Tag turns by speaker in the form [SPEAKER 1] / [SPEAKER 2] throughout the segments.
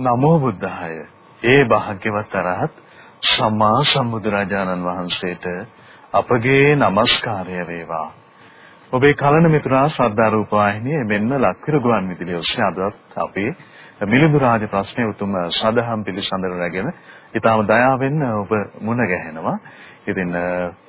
[SPEAKER 1] නමෝ බුද්ධාය. ඒ භාග්‍යවත් අරහත් සම්මා සම්බුදුරජාණන් වහන්සේට අපගේ নমස්කාරය වේවා. ඔබේ කලන මිතුරා ශ්‍රද්ධා රූප වාහිනියේ මෙන්න ලක්විර ගුවන් විදුලිය ඔස්සේ අදත් අපේ මිලිඳු රාජ ප්‍රශ්නයේ උතුම් සදහම් පිළිසඳර රැගෙන ඊටම දයාවෙන් ඔබ මුණ ගැහෙනවා. ඉතින්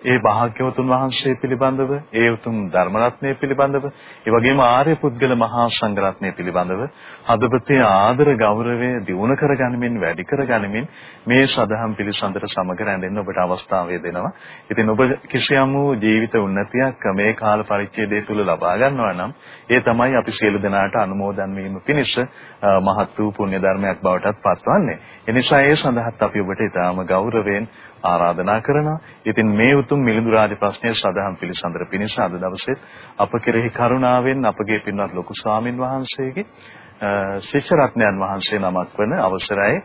[SPEAKER 1] ඒ භාග්‍යවතුන් වහන්සේ පිළිබඳව, ඒ උතුම් ධර්ම රත්නය පිළිබඳව, ඒ වගේම ආර්ය පුද්ගල මහා සංඝරත්නය පිළිබඳව හදවතේ ආදර ගෞරවය දියුණු කරගනිමින් වැඩි කරගනිමින් මේ සදහම් පිළිසඳර සමග රැඳෙන්න ඔබට අවස්ථාව දෙනවා. ඉතින් ඔබ කිසියම් වූ ජීවිත උන්නතියක් මේ කාල පරිච්ඡේදය තුල ලබා ගන්නවා නම් ඒ තමයි අපි සියලු දෙනාට අනුමෝදන් වීම පිණිස මහත් වූ පුණ්‍ය ධර්මයක් බවටත් පත්වන්නේ. එනිසා ඒ සඳහාත් අපි ඔබට ඊටාම ගෞරවයෙන් ආරාධනා කරනවා. ඉතින් මේ උතුම් මිලිඳු රාජ ප්‍රශ්නයේ සදහම් පිළිසඳර පිණිස අද දවසේ අප කෙරෙහි කරුණාවෙන් අපගේ පින්වත් ලොකු ස්වාමින් වහන්සේගේ ශිෂ්‍ය රත්නයන් වහන්සේ නමක් වන අවසරයි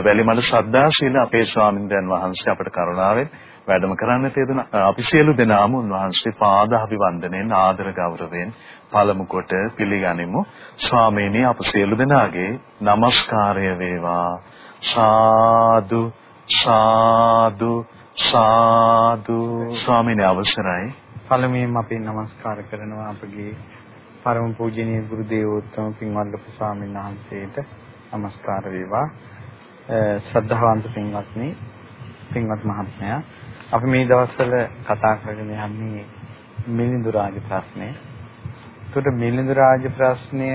[SPEAKER 1] වැලිමඩ ශ්‍රද්ධාශීල අපේ ස්වාමින්දයන් වහන්සේ අපට කරුණාවෙන් වැඩම කරන්න තියදුනා. අපි සියලු දෙනාම උන්වහන්සේ පාද අභිවන්දනයෙන් ආදර ගෞරවයෙන් පළමු කොට පිළිගනිමු. ස්වාමීනි අප සියලු දෙනාගේ নমස්කාරය වේවා. සාදු සාදු සාදු. ස්වාමීන් අවසරයි.
[SPEAKER 2] පළමුවෙන් අපි নমස්කාර කරනවා අපගේ පරම පූජනීය ගුරු දේවෝත්තම පින්වත් ලොකු ස්වාමීන් වහන්සේට নমස්කාර වේවා. ශ්‍රද්ධාවන්ත පින්වත්නි පින්වත් මහත්මයා අපි මේ දවස්වල කතා කරගෙන යන්නේ මිලිඳු රාජ ප්‍රශ්නය. ඒකට මිලිඳු රාජ ප්‍රශ්නය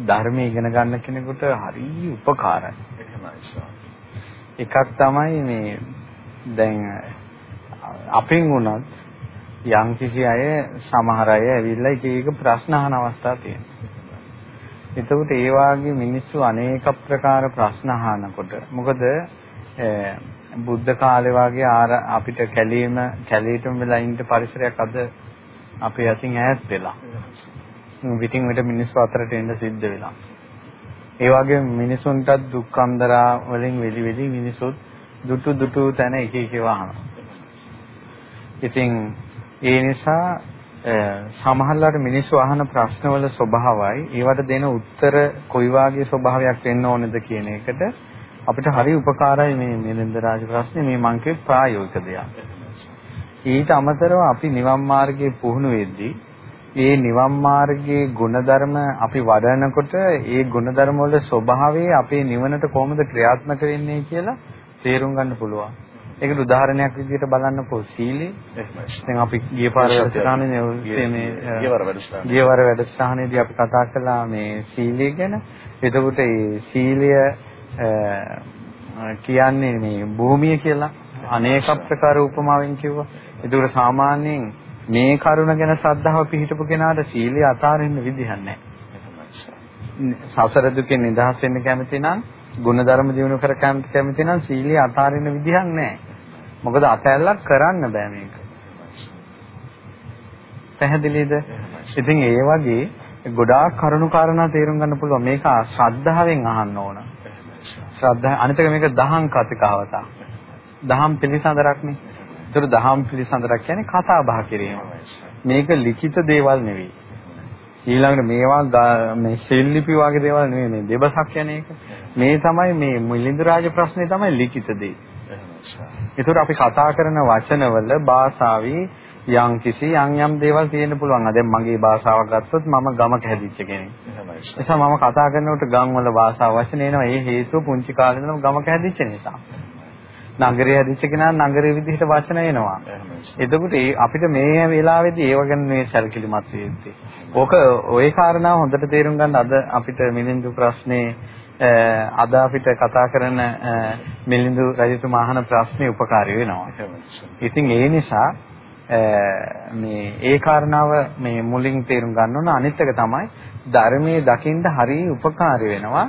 [SPEAKER 2] ධර්මයේ ඉගෙන ගන්න කෙනෙකුට හරිය උපකාරයි. එකක් තමයි මේ දැන් අපෙන් වුණත් යම් කිසි අය සමහර අය ඇවිල්ලා එක එක ප්‍රශ්න අහන අවස්ථා තියෙනවා. එතකොට ඒ වාගේ මිනිස්සු අනේක ප්‍රකාර ප්‍රශ්න අහනකොට මොකද බුද්ධ කාලේ වාගේ අපිට කැලීම කැලීටම වෙලා ඉන්න පරිසරයක් අද අපේ අතින් ඈත් වෙලා. විтин විට මිනිස්සු අතරට එන්න සිද්ධ වෙලා. ඒ වගේ මිනිසුන්ටත් දුක්ඛන්දරා වලින් වෙලි වෙලි මිනිසුත් දුටු දුටු තැන එක එක වහනවා. ඉතින් ඒ නිසා සමහරවිට මිනිස්සු අහන ප්‍රශ්නවල ස්වභාවයි ඒවට දෙන උත්තර කොයි වාගේ ස්වභාවයක් වෙන්න ඕනද කියන එකට අපිට හරි උපකාරයි මේ නිරන්ද රාජ ප්‍රශ්නේ මේ මං කිය ප්‍රායෝගික දෙයක්. ඊට අමතරව අපි නිවන් මාර්ගයේ පුහුණු වෙද්දී ඒ නිවන් මාර්ගයේ ගුණධර්ම අපි වඩනකොට ඒ ගුණධර්ම වල ස්වභාවය අපේ නිවනට කොහොමද ක්‍රියාත්මක වෙන්නේ කියලා තේරුම් ගන්න පුළුවන්. ඒකට උදාහරණයක් විදිහට බලන්නකෝ සීලය. දැන් අපි ගිය පාර වැඩසටහනේ මේ වැඩසටහන. ගියවර වැඩසටහනේදී අපි කතා කළා මේ සීලය ගැන. එතකොට මේ සීලය කියන්නේ මේ භූමිය කියලා අනේක ප්‍රකාර උපමාවෙන් කිව්වා. ඒකට සාමාන්‍යයෙන් මේ කරුණ ගැන ශ්‍රද්ධාව පිහිටපු කෙනාට සීලය අතාරින්න විදිහක් නැහැ. සසර දුකෙන් නිදහස් වෙන්න කැමති නම් ගුණධර්ම දිනු කර කැමති නම් සීලය අතාරින්න විදිහක් නැහැ. මොකද අතැල්ලක් කරන්න බෑ මේක. පැහැදිලිද? ඉතින් ඒ වගේ ගොඩාක් කරුණු කාරණා තේරුම් ගන්න පුළුවන්. මේක ශ්‍රද්ධාවෙන් අහන්න ඕන. ශ්‍රද්ධා අනිත් එක මේක දහම් කතිකාවත. දහම් පිළිසඳරක්නේ. ඒතර දහම් පිළිසඳරක් කියන්නේ කතා බහ කිරීම. මේක ලිඛිත දේවල් නෙවෙයි. ඊළඟට මේවා මේ ශිල්පි වගේ දේවල් නෙවෙයි මේ දෙබසක් කියන්නේ ඒක. මේ තමයි මේ මිලිඳු රාජ ප්‍රශ්නේ තමයි ලිඛිත දේ. ඒතර අපි කතා කරන වචනවල භාෂාවේ යම් කිසි යම් යම් දේවල් තියෙන්න පුළුවන්. දැන් මගේ භාෂාවක් ගත්තොත් මම ගමක හැදිච්ච කෙනෙක්. නිසා මම කතා කරනකොට ගම් වල භාෂාව වචන එනවා. ඒ හේතුව පුංචි කාලේ ඉඳලම ගමක හැදිච්ච නිසා. නගරය හදිච්ච කෙනා නගරයේ විදිහට වචන එනවා. එතකොට ඒ අපිට මේ වෙලාවේදී ඒව ගැන මේ සැලකිලිමත් වෙන්නේ. ඕක ওই කාරණා හොඳට තේරුම් ගන්න අද අපිට මිලින්දු ප්‍රශ්නේ අද අපිට කතා කරන මිලින්දු රජතුමා අහන ප්‍රශ්නේ උපකාරී වෙනවා. ඉතින් ඒ නිසා මේ ඒ කාරණාව මේ මුලින් තේරුම් ගන්න ඕන අනිත් එක තමයි ධර්මයේ දකින්න හරිය උපකාරී වෙනවා.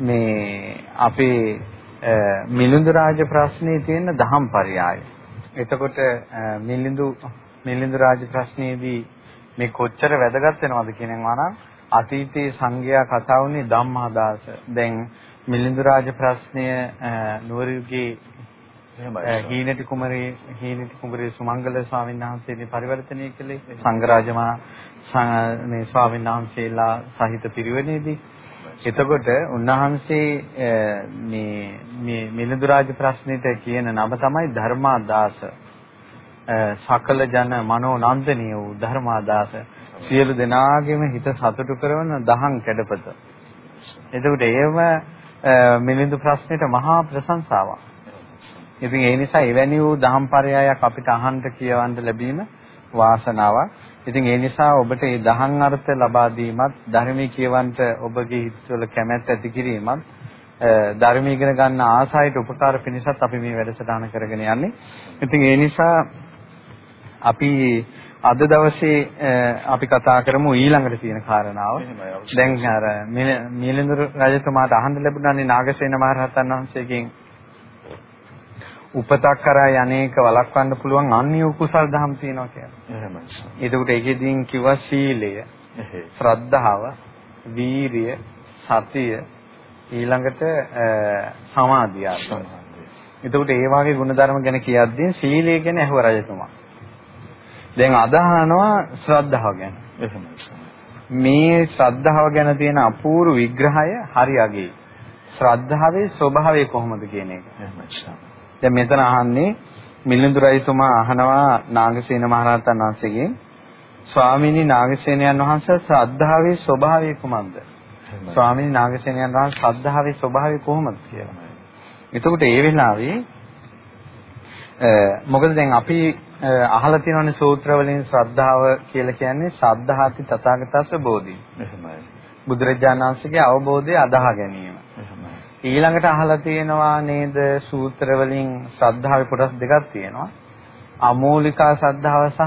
[SPEAKER 2] මේ අපේ මිලිඳු රාජ ප්‍රශ්නේ තියෙන දහම් පරයය. එතකොට මිලිඳු මිලිඳු රාජ ප්‍රශ්නේදී මේ කොච්චර වැදගත් වෙනවද කියනවා නම් අතීතයේ සංඝයා කතා වුණේ ධම්මාදාස. දැන් මිලිඳු රාජ ප්‍රශ්නය නුවරයුගේ හීනටි කුමරේ හීනටි කුමරේ සුමංගල ස්වාමීන් වහන්සේගේ පරිවර්තනය කළේ සංඝරාජමා මේ ස්වාමීන් වහන්සේලා සහිත පිරිවෙනේදී එතකොට උන්වහන්සේ මේ මේ මිලිඳු රාජ ප්‍රශ්නෙට කියන නම තමයි ධර්මාදාස. සකල ජන මනෝ නන්දනීය වූ ධර්මාදාස. සියලු දෙනාගේම හිත සතුටු කරන දහං කැඩපත. එතකොට ඒව මිලිඳු ප්‍රශ්නෙට මහා ප්‍රශංසාවක්. ඉතින් ඒ නිසා එවැනි වූ දහම් පරයයක් අපිට අහන්න කියවන්න ලැබීම වාසනාවක්. ඉතින් ඒ නිසා ඔබට මේ දහම් අර්ථ ලබා දීමත් ධර්මයේ කියවන්න ඔබගේ හිතවල කැමැත්ත ඇති කිරීමත් ධර්මයේ ඉගෙන ගන්න ආසායට උපකාර පිණිසත් අපි මේ වැඩසටහන කරගෙන යන්නේ. ඉතින් ඒ නිසා අපි අද දවසේ අපි කතා කරමු ඊළඟට තියෙන කාරණාව. දැන් අර මිලිඳුරු රජතුමාට අහන්න ලැබුණානේ නාගසේන මහරහතන් වහන්සේගෙන් උපතක් කරා යන්නේක වළක්වන්න පුළුවන් අන්‍ය කුසල් දහම් තියෙනවා කියලා. එහෙමයි. ඒකට ඒකෙදීන් කිව්වා සීලය, ශ්‍රද්ධාව, වීරිය, සතිය ඊළඟට සමාධිය එතකොට ඒ වගේ ගුණධර්ම ගැන කියද්දී සීලය ගැන ඇහුව රජතුමා. දැන් අදහනවා ශ්‍රද්ධාව ගැන. මේ ශ්‍රද්ධාව ගැන තියෙන අපූර්ව විග්‍රහය හරි අගේ. ශ්‍රද්ධාවේ ස්වභාවය කොහොමද කියන එක. දැන් මෙතන අහන්නේ මිලිඳු රජතුමා අහනවා නාගසේන මහරහතන් වහන්සේගෙන් ස්වාමීනි නාගසේනයන් වහන්සේ ශ්‍රද්ධාවේ ස්වභාවය කුමක්ද? ස්වාමීනි නාගසේනයන් වහන්සේ ශ්‍රද්ධාවේ ස්වභාවය කොහොමද කියලා. එතකොට ඒ වෙලාවේ මොකද දැන් අපි අහලා තියෙනවානේ සූත්‍රවලින් ශ්‍රද්ධාව කියලා කියන්නේ ශ්‍රද්ධාති තථාගතස්ස බෝධි. එහෙමයි. බුදුරජාණන් වහන්සේගේ අවබෝධය අදාහ ගැනීම. ඊළඟට අහලා තියෙනවා නේද සූත්‍ර වලින් ශ්‍රද්ධාවේ කොටස් දෙකක් තියෙනවා. අමූලිකා ශ්‍රද්ධාව සහ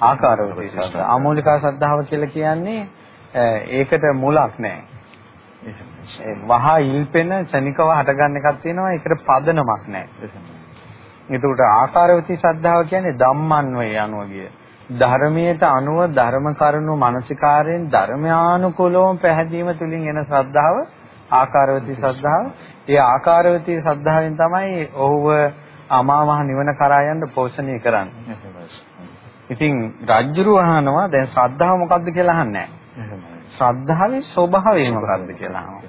[SPEAKER 2] ආකාරවලී ශ්‍රද්ධාව. අමූලිකා ශ්‍රද්ධාව කියලා කියන්නේ ඒකට මුලක් නැහැ. වහා ඉල්පෙන ශනිකව හටගන්න එකක් තියෙනවා ඒකට පදනමක් නැහැ. එතකොට ආකාරවතී ශ්‍රද්ධාව කියන්නේ ධම්මන්වේ යනුව කිය. ධර්මයට අනුව ධර්ම කරුණු මානසිකාරයෙන් ධර්මානුකූලව පැහැදීම තුලින් එන ශ්‍රද්ධාව ආකාරවතී ශ්‍රද්ධාව. ඒ ආකාරවතී ශ්‍රද්ධාවෙන් තමයි ඔහුව අමා මහ නිවන කරා යන්න පෝෂණය කරන්නේ. ඉතින් රජ්ජුරු අහනවා දැන් ශ්‍රද්ධාව මොකක්ද කියලා අහන්නේ නැහැ. ශ්‍රද්ධාවේ ස්වභාවය මොකක්ද කියලා අහනවා.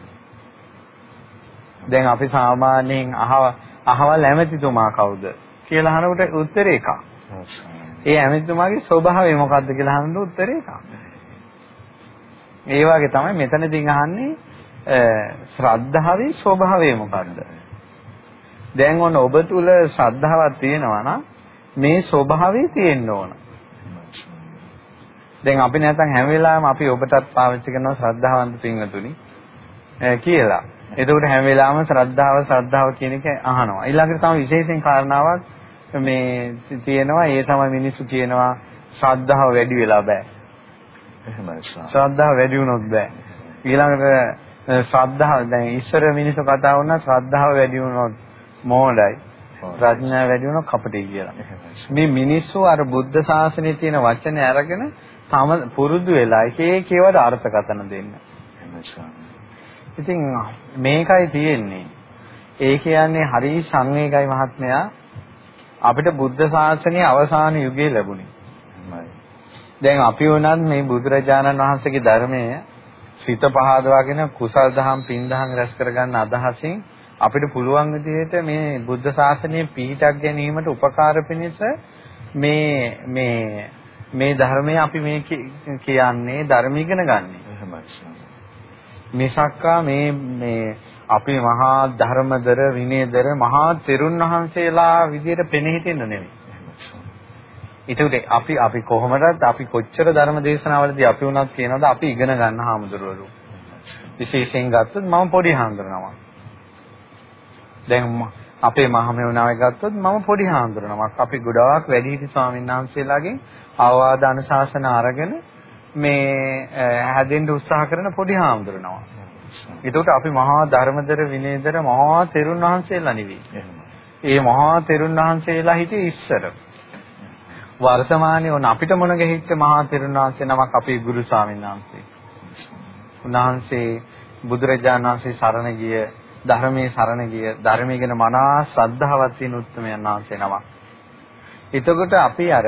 [SPEAKER 2] දැන් අපි සාමාන්‍යයෙන් අහව අහවල් ඇමතිතුමා කවුද කියලා අහනකොට උත්තරේ එකක්. ඒ ඇමතිතුමාගේ ස්වභාවය මොකක්ද කියලා අහනකොට උත්තරේ එකක්. ඒ වගේ තමයි මෙතනදී අහන්නේ ශ්‍රද්ධාවේ ස්වභාවය මොකද්ද? දැන් ඔන්න ඔබ තුල ශ්‍රද්ධාවක් තියෙනවා නම් මේ ස්වභාවය තියෙන්න ඕන. දැන් අපි නැත්තම් හැම වෙලාවෙම අපි ඔබටත් පාවිච්චි කරනවා ශ්‍රද්ධාවන්ත පින්වතුනි කියලා. එතකොට හැම වෙලාවෙම ශ්‍රද්ධාව ශ්‍රද්ධාව කියන එක අහනවා. ඊළඟට තමයි විශේෂයෙන් කාරණාවක් මේ තියෙනවා. ඒ තමයි මිනිස්සු කියනවා ශ්‍රද්ධාව වැඩි වෙලා බෑ. එහෙමයි. ශ්‍රද්ධාව වැඩි වුණොත් බෑ. ඊළඟට ශ්‍රද්ධාව දැන් ඉස්සර මිනිස්සු කතා වුණා ශ්‍රද්ධාව වැඩි වුණොත් මෝඩයි. ප්‍රඥාව වැඩි වුණොත් කපටි කියලා. මේ මිනිස්සු අර බුද්ධ ශාසනයේ තියෙන වචන අරගෙන තම පුරුදු වෙලා එක එක ඒවාට අර්ථකථන දෙන්න. ඉතින් මේකයි තියෙන්නේ. ඒ කියන්නේ හරි සංවේගයි මහත්මයා අපිට බුද්ධ ශාසනයේ අවසාන යුගයේ ලැබුණේ. දැන් අපි වුණත් මේ බුදුරජාණන් වහන්සේගේ ධර්මයේ සිත පහදවාගෙන කුසල් දහම් පින් දහම් රැස් කරගන්න අදහසින් අපිට පුළුවන් විදිහට මේ බුද්ධ ශාසනයේ පිහිටක් ගැනීමට උපකාර පිණිස මේ මේ මේ ධර්මය අපි මේ කියන්නේ ධර්ම ඉගෙන ගන්න. මිසක්කා මේ මේ අපි මහා ධර්මදර විනයදර මහා තෙරුන් වහන්සේලා විදිහට පෙනී හිටින්න නෙමෙයි. ඒකට අපි අපි කොහොමදත් අපි කොච්චර ධර්ම දේශනාවලදී අපි උනත් කියනවාද අපි ඉගෙන ගන්න හාමුදුරුවෝ. විශේෂයෙන් ගත්තොත් මම පොඩි හාමුදුරනමක්. දැන් අපේ මහමෙවුනාවේ ගත්තොත් මම පොඩි හාමුදුරනමක්. අපි ගොඩාක් වැඩිහිටි ස්වාමීන් වහන්සේලාගෙන් අවවාද අනුශාසන අරගෙන මේ හැදෙන්න උත්සාහ කරන පොඩි හාමුදුරනමක්. ඒකට අපි මහා ධර්මදර විනයදර මහා තෙරුන් වහන්සේලා නෙවෙයි. ඒ මහා තෙරුන් වහන්සේලා හිටියේ ඉස්සර. වර්තමානයේ උන අපිට මොන ගෙහිච්ච මහා වහන්සේ නමක් අපේ ගුරු ස්වාමීන් වහන්සේ. උන්වහන්සේ බුදුරජාණන් වහන්සේ සරණ ගිය ධර්මයේ සරණ ගිය ධර්මයේ ගැන මනා ශ්‍රද්ධාවක් තියෙන උත්තරමයන් වහන්සේ නමක්. එතකොට අපි අර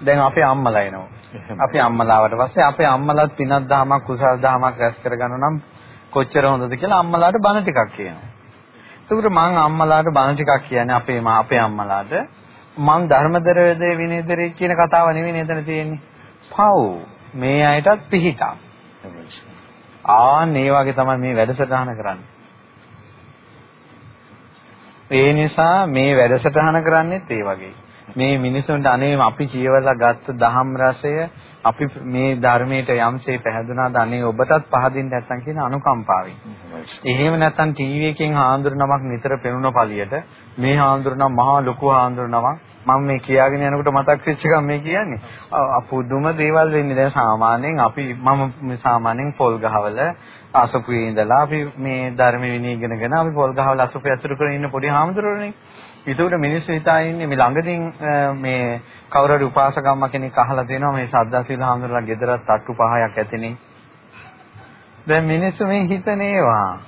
[SPEAKER 2] දැන් අපේ අම්මලා එනවා. අපේ අම්මලාවට පස්සේ අපේ අම්මලාත් පිනක් දහමක් කුසල් දහමක් රැස් කරගන්න නම් කොච්චර හොඳද කියලා අම්මලාට බන ටිකක් කියනවා. ඒකට මං අම්මලාට බන ටිකක් කියන්නේ අපේ මා අපේ අම්මලාට මං ධර්මදරදේ විනයදරේ කියන කතාව නෙවෙයි නේද තියෙන්නේ. පව් මේ අයටත් පිහිටක්. ආන් ඒ වගේ තමයි මේ වැඩසටහන කරන්නේ. ඒ නිසා මේ වැඩසටහන කරන්නේත් ඒ වගේ. මේ මිනිසුන්ට අනේ අපි කියවලා ගත්ත දහම් රසය අපි මේ ධර්මයට යම්සේ පැහැදුනාද අනේ ඔබටත් පහදින්න නැත්තම් කියන අනුකම්පාවෙන්. එහෙම නැත්තම් ටීවී එකෙන් හාඳුරු නමක් නිතර පෙනුන පළියට මේ හාඳුරු නම් මහා ලොකු හාඳුරු නමක් මම මේ කියාගෙන යනකොට මතක් වෙච්ච එකක් මේ කියන්නේ. අපුදුම දේවල් වෙන්නේ දැන් සාමාන්‍යයෙන් අපි මම සාමාන්‍යයෙන් පොල් ගහවල අසපුවේ ඉඳලා අපි මේ ධර්ම විනය ඉගෙනගෙන අපි පොල් ගහවල අසපුවේ අසුරු කරගෙන ඉන්න පොඩි හාමුදුරුවනේ. ඒකට මිනිස්සු හිතා ඉන්නේ මේ ළඟදීන් මේ කවුරු හරි උපාසකම්ම කෙනෙක් අහලා දෙනවා මේ සද්දාසීල හාමුදුරුවලා ගෙදරත් තට්ටු පහයක් ඇතිනේ. දැන් මිනිස්සු මේ හිතනේවා.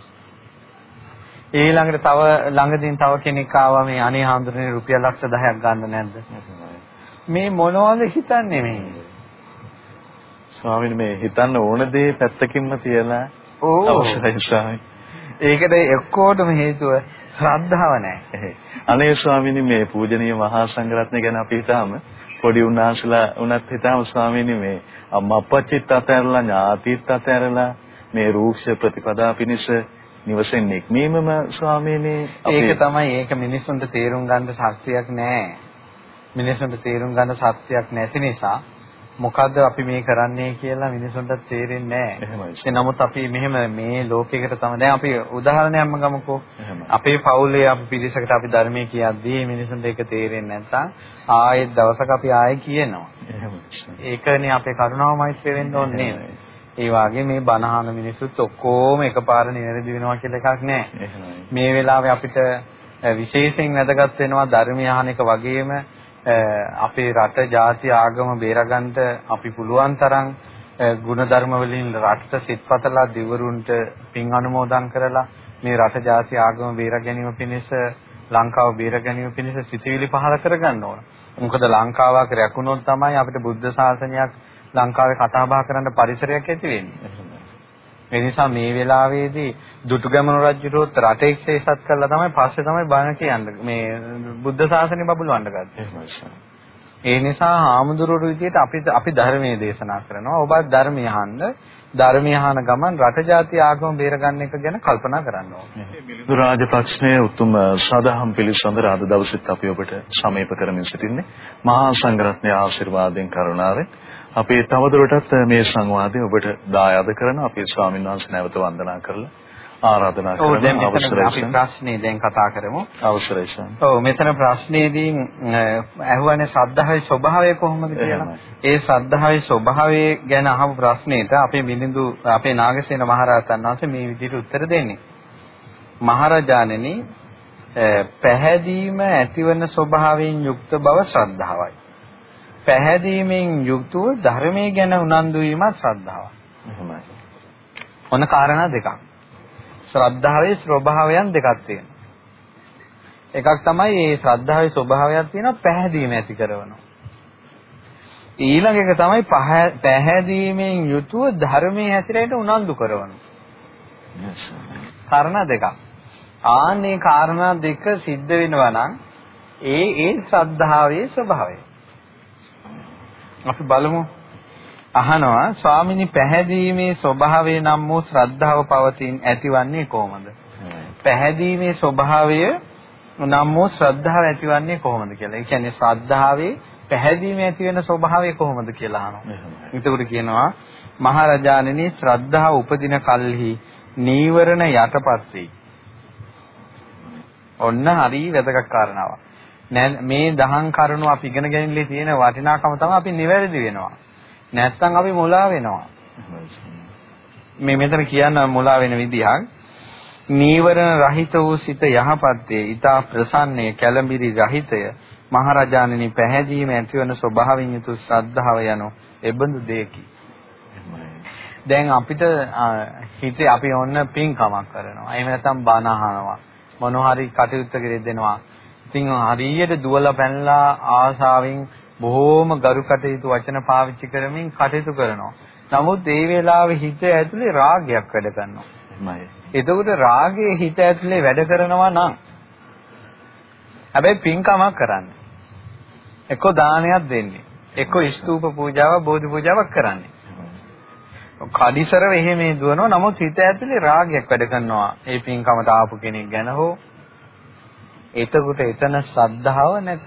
[SPEAKER 2] ඊළඟට තව ළඟදීන් තව කෙනෙක් ආවා මේ අනේ හාමුදුරනේ රුපියල් ලක්ෂ 10ක් ගන්න නැද්ද? මේ මොනවද හිතන්නේ මේ?
[SPEAKER 1] ස්වාමීන් මේ හිතන්න ඕන දේ පැත්තකින්ම තියලා අවශ්‍යයි ස්වාමීන්.
[SPEAKER 2] ඒකට එක්කෝටම හේතුව ශ්‍රද්ධාව නැහැ.
[SPEAKER 1] අනේ ස්වාමීනි මේ පූජනීය මහා සංඝරත්නය ගැන අපි හිතාම පොඩි උන්වහන්සේලා උනත් හිතාම ස්වාමීනි මේ අම්මා අප්පච්චිත් අතහැරලා ඥාතිත් අතහැරලා මේ රූක්ෂ ප්‍රතිපදා පිණිස නිවසෙන් නික්මීමම ස්වාමීනි
[SPEAKER 2] ඒක තමයි ඒක මිනිසුන්ට තේරුම් ගන්න ශක්තියක් නැහැ. මිනිසුන්ට තේරුම් ගන්න ශක්තියක් නැති නිසා මොකද්ද අපි මේ කරන්නේ කියලා මිනිසුන්ට තේරෙන්නේ නැහැ. ඒ නමුත් අපි මෙහෙම මේ ලෝකයකට තමයි දැන් අපි උදාහරණයක්ම ගමුකෝ. අපේ පවුලේ අපි පිරිසකට අපි ධර්මයේ කියද්දී මිනිසුන්ට ඒක තේරෙන්නේ නැත්නම් ආයෙත් දවසක අපි ආයෙ කියනවා. ඒකනේ අපේ කරුණාව මෛත්‍රිය වෙන්න ඕනේ ඒ වාගේ මේ බණහන මිනිස්සුත් ඔක්කොම එකපාර නිවැරදි වෙනවා කියලා එකක් නැහැ. මේ වෙලාවේ අපිට විශේෂයෙන් වැදගත් වෙනවා ධර්මය අහන එක වගේම අපේ රට ජාති ආගම බේරගන්න අපි පුළුවන් තරම් ಗುಣධර්ම වලින් රටට සිත්පතලා දිවරුන්ට පින් අනුමෝදන් කරලා මේ රට ජාති ආගම බේර ගැනීම පිණිස ලංකාව බේර ගැනීම පිණිස සිතවිලි පහල කරගන්න ඕන. මොකද ලංකාවක් රැකුණොත් තමයි අපිට බුද්ධ ශාසනයක් ලංකාවේ කතා බහ කරන්න පරිසරයක් ඇති වෙන්නේ. ඒ නිසා මේ වෙලාවේදී දුටුගැමුණු රජුට රටේ ක්ෂේසත් කළා තමයි පස්සේ තමයි බණ කියන්නේ මේ බුද්ධ ශාසනය බබලවන්න ගත්තේ. ඒ නිසා හාමුදුරුවෝ විදියට අපි අපි ධර්මයේ දේශනා කරනවා. ඔබත් ධර්මය අහන්න. ධර්මය අහන ගමන් රට ජාති ආගම බේරගන්න එක ගැන කල්පනා කරන්න ඕනේ.
[SPEAKER 1] මිලිඳු රාජපක්ෂයේ උතුම් සදහම් පිළිසඳර අද දවසෙත් අපි ඔබට සමීප කරමින් සිටින්නේ මහා සංඝරත්නයේ ආශිර්වාදයෙන් කරුණාවෙන් අපි තවදුරටත් මේ සංවාදය ඔබට දායාද කරන අපේ ස්වාමීන් වහන්සේ නැවත වන්දනා කරලා ආරාධනා කරන අවසරයි
[SPEAKER 2] අපි ප්‍රශ්නේ දැන් කතා කරමු
[SPEAKER 1] අවසරයි සම්.
[SPEAKER 2] ඔව් මෙතන ප්‍රශ්නේදී ඇහුවානේ සද්ධාවේ ස්වභාවය කොහොමද කියලා. ඒ සද්ධාවේ ස්වභාවය ගැන අහපු ප්‍රශ්නෙට අපේ මිලිඳු අපේ නාගසේන මහරහතන් වහන්සේ මේ විදිහට උත්තර දෙන්නේ. මහරජාණෙනි පැහැදීම ඇතිවන ස්වභාවයෙන් යුක්ත බව ශ්‍රද්ධාවයි. පැහැදීමෙන් යුක්තව ධර්මයේ ගැන උනන්දු වීමත් ශ්‍රද්ධාවයි.
[SPEAKER 1] එහෙමයි.
[SPEAKER 2] ඔන්න කාරණා දෙකක්. ශ්‍රද්ධාවේ ස්වභාවයන් දෙකක් තියෙනවා. එකක් තමයි මේ ශ්‍රද්ධාවේ ස්වභාවයක් තියෙනවා පැහැදීම ඇති කරනවා. ඊළඟ එක තමයි පැහැදීමෙන් යුතුව ධර්මයේ හැසිරෙන්න උනන්දු කරනවා. කාරණා දෙකක්. ආන්නේ කාරණා දෙක සිද්ධ වෙනවා නම් ඒ ඒ ශ්‍රද්ධාවේ ස්වභාවය. අපි බලමු. අහනවා ස්වාමිනි පැහැදීමේ ස්වභාවය නම් වූ ශ්‍රද්ධාව පවතින් ඇතිවන්නේ කොහොමද? පැහැදීමේ ස්වභාවය නම් වූ ශ්‍රද්ධාව ඇතිවන්නේ කොහොමද කියලා. ඒ කියන්නේ ශ්‍රද්ධාවේ පැහැදීම ඇති වෙන ස්වභාවය කොහොමද කියලා අහනවා. එතකොට කියනවා මහරජාණෙනි ශ්‍රද්ධාව උපදින කල්හි නීවරණ යටපත් වෙයි. ඔන්න හරි වැදගත් කාරණාවක්. මේ දහම් කරුණු අපි ඉගෙන ගැනීමේ තියෙන වටිනාකම තමයි අපි නිවැරදි වෙනවා. නැත්තම් අපි මුලා වෙනවා. මේ මෙතන කියන්න මුලා වෙන විදිහක් නීවරණ රහිත වූ සිත යහපත්යේ ඊතා ප්‍රසන්නයේ කැළඹිරි රහිතය මහරජාණෙනි පැහැදීම ඇතිවන ස්වභාවයෙන් යුතු ශ්‍රද්ධාව යනු එබඳු දෙයකි. දැන් අපිට හිතේ අපි ඔන්න පින්කමක් කරනවා. එහෙම නැත්නම් බණ අහනවා. මොන හරි කටයුත්තක දෙනවා. ඉතින් හරියට දුවලා පැනලා ආසාවෙන් බොහෝම ගරු කටයුතු වචන පාවිච්චි කරමින් කටයුතු කරනවා. නමුත් ඒ වෙලාවේ හිත ඇතුලේ රාගයක් වැඩ කරනවා.
[SPEAKER 1] එහෙමයි.
[SPEAKER 2] එතකොට රාගයේ හිත ඇතුලේ වැඩ කරනවා නම් හැබැයි පින්කමක් කරන්න. එක්ක දානයක් දෙන්නේ. එක්ක ස්තූප පූජාවක් බෝධි පූජාවක් කරන්නේ. කඩිසරව එහෙම දුවනවා නමුත් හිත ඇතුලේ රාගයක් වැඩ කරනවා. ඒ පින්කමට ආපු කෙනෙක් ගැන හෝ එතකොට එතන ශ්‍රද්ධාව නැත.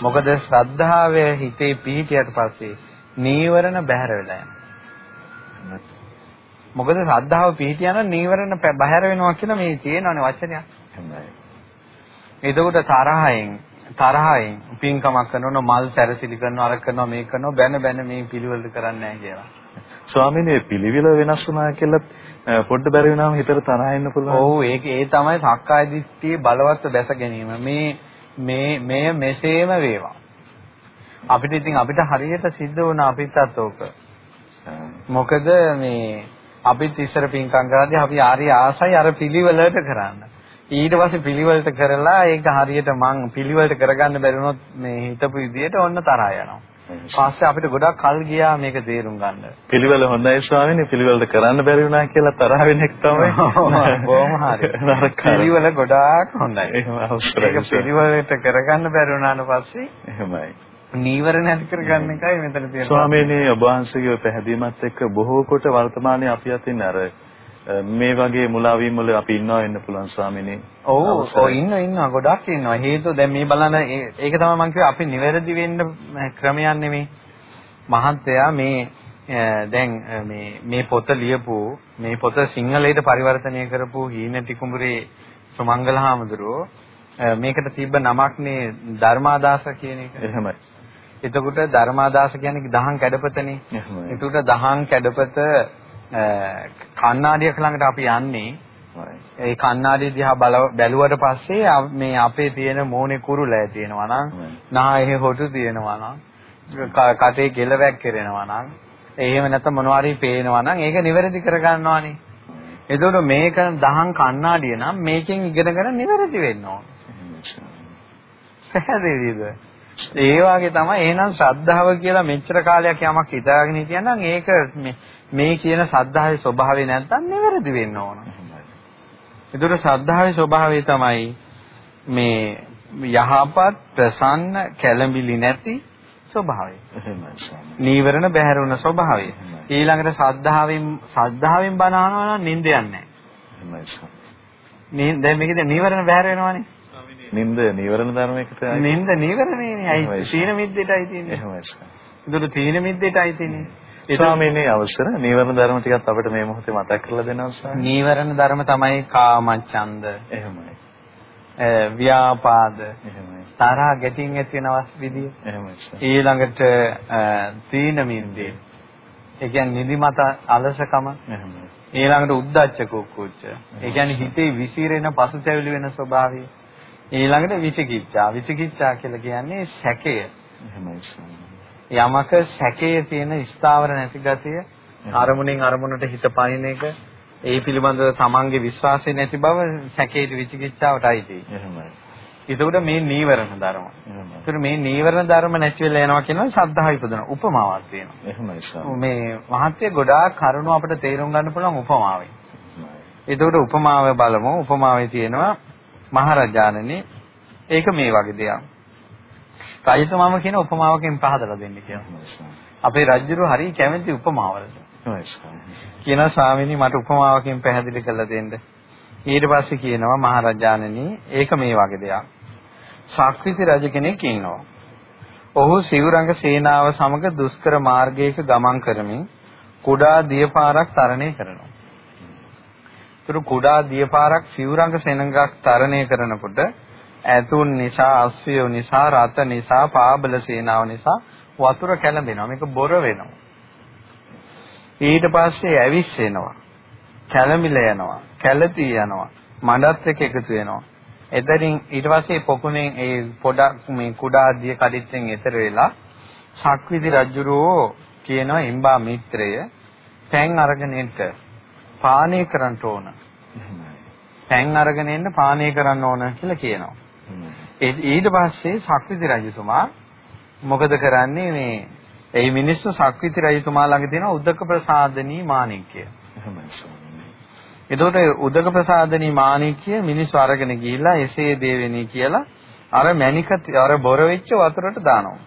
[SPEAKER 2] මොකද ශ්‍රද්ධාව හිතේ පිහිටියට පස්සේ නීවරණ බැහැර වෙලා යනවා. මොකද ශ්‍රද්ධාව පිහිටියනම් නීවරණ බැහැර වෙනවා කියන මේ තියෙනවනේ වචනයක්. එතකොට තරහයෙන් තරහයෙන් පින්කමක් කරනවා මල් සැරසිලි කරනවා අර කරනවා මේ කරනවා බැන බැන මේ පිළිවෙලට කරන්නේ නැහැ කියලා.
[SPEAKER 1] ස්වාමීනි පිළිවිල වෙනස් වුණා කියලා පොඩ්ඩ බැරි වුණාම හිතට තරහ එන්න පුළුවන්.
[SPEAKER 2] ඔව් ඒක ඒ තමයි සක්කාය දිට්ඨියේ බලවත්ව දැස ගැනීම. මේ මේ මේ මෙසේම වේවා. අපිට ඉතින් අපිට හරියට සිද්ධ වුණා අපිටත් ඕක. මොකද මේ අපිත් ඉස්සර පින්කම් කරද්දී අපි ආර්ය ආසයි අර පිළිවෙලට කරන්න. ඊට පස්සේ පිළිවෙලට කරලා ඒක හරියට මං පිළිවෙලට කරගන්න බැරි වුණොත් මේ හිතපු විදියට ඔන්න තරහා යනවා. පස්සේ අපිට ගොඩක් කල් ගියා මේක තේරුම් ගන්න.
[SPEAKER 1] පිළිවෙල හොඳයි ස්වාමීනි පිළිවෙලට කරන්න බැරි වුණා කියලා තරහ වෙන එක තමයි.
[SPEAKER 2] බොහොම හරි. පිළිවෙල ගොඩාක් හොඳයි.
[SPEAKER 1] එහෙම අවශ්‍යයි.
[SPEAKER 2] ඒක පිළිවෙලට කරගන්න බැරි වුණාට පස්සේ
[SPEAKER 1] එහෙමයි.
[SPEAKER 2] නීවරණ ඇති කරගන්න එකයි මෙතන තියෙන්නේ.
[SPEAKER 1] ස්වාමීනි ඔබ වහන්සේගේ පැහැදීමත් එක්ක බොහෝ කොට වර්තමානයේ අපි අතින් අර මේ වගේ මුලාවීම් වල අපි ඉන්නවා වෙන්න පුළුවන් ස්වාමීනි.
[SPEAKER 2] ඔව් ඔව් ඉන්න ඉන්නවා ගොඩක් ඉන්නවා. හේතුව දැන් මේ බලන්න ඒක තමයි මම කිව්වේ අපි නිවැරදි වෙන්න ක්‍රමයක් නෙමෙයි. මහත්තයා මේ දැන් මේ මේ පොත ලියපු මේ පොත සිංහලයට පරිවර්තනය කරපු හීනටි කුඹුරේ සුමංගල හාමුදුරුවෝ මේකට තිබ්බ නමක්නේ ධර්මාදාස කියන එක.
[SPEAKER 1] එහෙමයි.
[SPEAKER 2] එතකොට ධර්මාදාස කියන්නේ දහම් කැඩපතනේ. එතකොට දහම් කැඩපත කණ්ණාඩියක ළඟට අපි යන්නේ. ඒ කණ්ණාඩිය දිහා බැලුවට පස්සේ මේ අපේ තියෙන මෝනේ කුරුලෑ තියෙනවා නම්, නාහේ හොටු තියෙනවා නම්, කටේ කෙලවැක් කරනවා නම්, එහෙම නැත්නම් මොනවාරි පේනවා නම් ඒක නිවැරදි කරගන්නවානේ. එතකොට මේක දහම් කණ්ණාඩිය නම් මේකෙන් ඉගෙනගෙන නිවැරදි වෙන්න ඕන. පැහැදිලිද? ඒ වගේ තමයි එහෙනම් ශ්‍රද්ධාව කියලා මෙච්චර කාලයක් යමක් හිතාගෙන හිටියනම් ඒක මේ කියන ශ්‍රද්ධාවේ ස්වභාවය නැත්තම් නිවැරදි වෙන්න ඕන. ඒතර ශ්‍රද්ධාවේ ස්වභාවය තමයි මේ යහපත් ප්‍රසන්න කැළඹිලි නැති ස්වභාවය. නීවරණ බැහැර වුණ ස්වභාවය. ඊළඟට ශ්‍රද්ධාවෙන් ශ්‍රද්ධාවෙන් බනහනවා නම් නිින්ද යන්නේ නැහැ. දැන් මේකද නීවරණ බැහැර වෙනවනේ.
[SPEAKER 1] නින්ද නීවරණ ධර්මයකට
[SPEAKER 2] නින්ද නීවරණේනේ අයි තීන මිද්දේටයි තියෙන්නේ.
[SPEAKER 1] එහෙමයි
[SPEAKER 2] ඒකට තීන මිද්දේටයි තියෙන්නේ.
[SPEAKER 1] ස්වාමීනි අවසර නීවරණ ධර්ම ටිකත් අපිට මේ මොහොතේ මතක් කරලා දෙනවා ස්වාමී
[SPEAKER 2] නීවරණ ධර්ම තමයි කාමච්ඡන්ද.
[SPEAKER 1] එහෙමයි.
[SPEAKER 2] ව්‍යාපාද.
[SPEAKER 1] එහෙමයි.
[SPEAKER 2] තරහ ගැටින් ඇති වෙනවස් විදිය.
[SPEAKER 1] එහෙමයි
[SPEAKER 2] ඊළඟට තීන මිද්දේ. ඒ කියන්නේ නිදිමත අලසකම.
[SPEAKER 1] එහෙමයි.
[SPEAKER 2] ඊළඟට උද්දච්ච කුක්කුච්ච. ඒ කියන්නේ හිතේ විසිරෙන පසුතැවිලි වෙන ස්වභාවය ඊළඟට විචිකිච්ඡා. විචිකිච්ඡා කියලා කියන්නේ සැකය. යමක සැකයේ තියෙන ස්ථාවර නැති ගතිය අරමුණෙන් අරමුණට හිත පනින එක ඒ පිළිබඳව තමන්ගේ විශ්වාසය නැති බව සැකේට විචිකිච්ඡාවටයි තියෙන්නේ. එතකොට මේ නීවරණ ධර්ම. එතකොට මේ නීවරණ ධර්ම නැති වෙලා යනවා කියනවා ශ්‍රද්ධාව ඉපදෙන උපමාවක් තියෙනවා.
[SPEAKER 1] එහෙමයි
[SPEAKER 2] මේ මහත්ය ගොඩාක් කරුණු අපිට තේරුම් ගන්න පුළුවන් උපමාවෙන්. එතකොට උපමාව බලමු. උපමාවේ තියෙනවා මහරජාණනි ඒක මේ වගේ දෙයක්. රජතුමාම කියන උපමාවකින් පහදලා දෙන්න කියලා. අපේ රජුරු හරි කැමති උපමාවලට. කියනවා ස්වාමීනි මට උපමාවකින් පැහැදිලි කරලා දෙන්න. ඊට පස්සේ කියනවා මහරජාණනි ඒක මේ වගේ දෙයක්. ශාක්විති රජ කෙනෙක් ඉන්නවා. ඔහු සිවුරංග සේනාව සමග දුෂ්කර මාර්ගයක ගමන් කරමින් කුඩා දියපාරක් තරණය කරනවා. ඒතර කුඩා දියපාරක් සිවුරංග සෙනඟක් තරණය කරනකොට ඇතුන් නිසා අස්වියෝ නිසා රත නිසා පාබල සේනාව නිසා වතුර කැළඹෙනවා. මේක බොර වෙනවා. ඊට පස්සේ ඇවිස්සෙනවා කැළඹිල යනවා. කැළති යනවා. මඩත් එක්ක එකතු වෙනවා. එතනින් ඊට පස්සේ පොකුණෙන් ඒ පොඩක් මේ කුඩා දිය කඩਿੱත්තෙන් එතර වෙලා ශක්විති රජුරෝ කියනවා ඉම්බා මිත්‍රය පැන් අරගෙන එන්න. පානය කරන්න ඕන. පැන් අරගෙන එන්න පානය කරන්න ඕන කියලා කියනවා. ඊට පස්සේ ශක්විති රජතුමා මොකද කරන්නේ මේ ඒ මිනිස්සු ශක්විති රජතුමා ළඟ තියෙන උද්දක ප්‍රසාදනී මාණික්කය. එතකොට උදක ප්‍රසාදනී මාණික්‍ය මිනිස්සු අරගෙන ගිහිල්ලා එසේ දේවෙනී කියලා අර මණික අර බොර වෙච්ච වතුරට දානවා.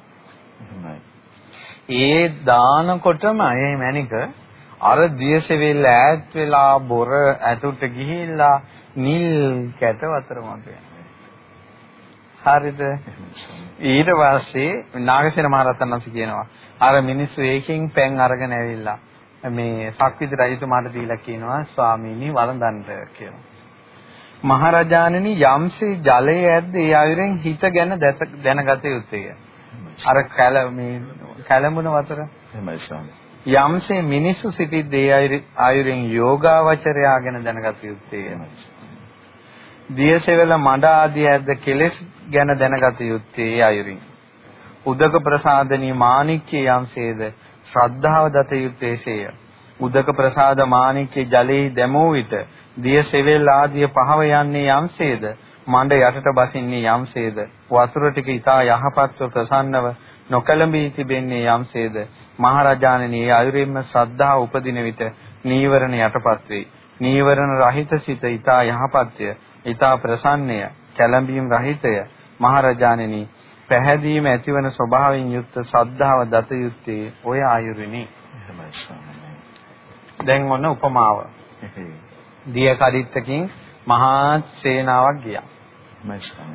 [SPEAKER 2] ඒ දානකොටම ඒ මණික අර දියසෙවිල්ල ඈත් වෙලා බොර ඇතුළට ගිහිල්ලා නිල් කැට වතුර මත හරිද ඊට පස්සේ නාගසේන මහරහතන් වහන්සේ කියනවා අර මිනිස්සු ඒකෙන් පැන් අරගෙන ඇවිල්ලා මේ සක්විති රජතුමාට දීලා කියනවා ස්වාමීනි වළඳන්න කියලා. මහරජාණනි යම්සේ ජලය ඇද්ද ඒ අයුරෙන් හිත ගැන දැනගත යුතුය. අර කැල මේ කැළඹුණ වතර.
[SPEAKER 1] එහෙමයි ස්වාමී.
[SPEAKER 2] යම්සේ මිනිසු සිටිද්ද ඒ අයුරෙන් යෝගාවචරයා ගැන දැනගත යුත්තේ. දියසෙවල මඩ ආදී ඇද්ද කෙලෙස් ගැන දැනගත යුත්තේ ඒ අයුරින්. උදක ප්‍රසාදනී මාණික්‍ය යම්සේද ශ්‍රද්ධාව දත යුත්තේසේය. උදක ප්‍රසාද මාණික්‍ය ජලයේ දැමූ විට දිය සෙවෙල් ආදිය පහව යන්නේ යම්සේද මණ්ඩ යටට බසින්නේ යම්සේද වතුර ටික ඊතා යහපත්ව ප්‍රසන්නව නොකලඹී තිබෙන්නේ යම්සේද මහරජාණනී අයුරින්ම ශ්‍රද්ධාව උපදින විට නීවරණ යටපත් වේ. නීවරණ රහිත සිත ඊතා යහපත්ය. ඊතා ප්‍රසන්නය. කැළඹීම් රහිතය. මහරජාණනී පැහැදීම ඇතිවන ස්වභාවයෙන් යුක්ත ශ්‍රද්ධාව දත යුත්තේ ඔය ආයුරිනේ. දැන් ඔන්න උපමාව. දිය කඩਿੱත්තකින් මහා සේනාවක් ගියා.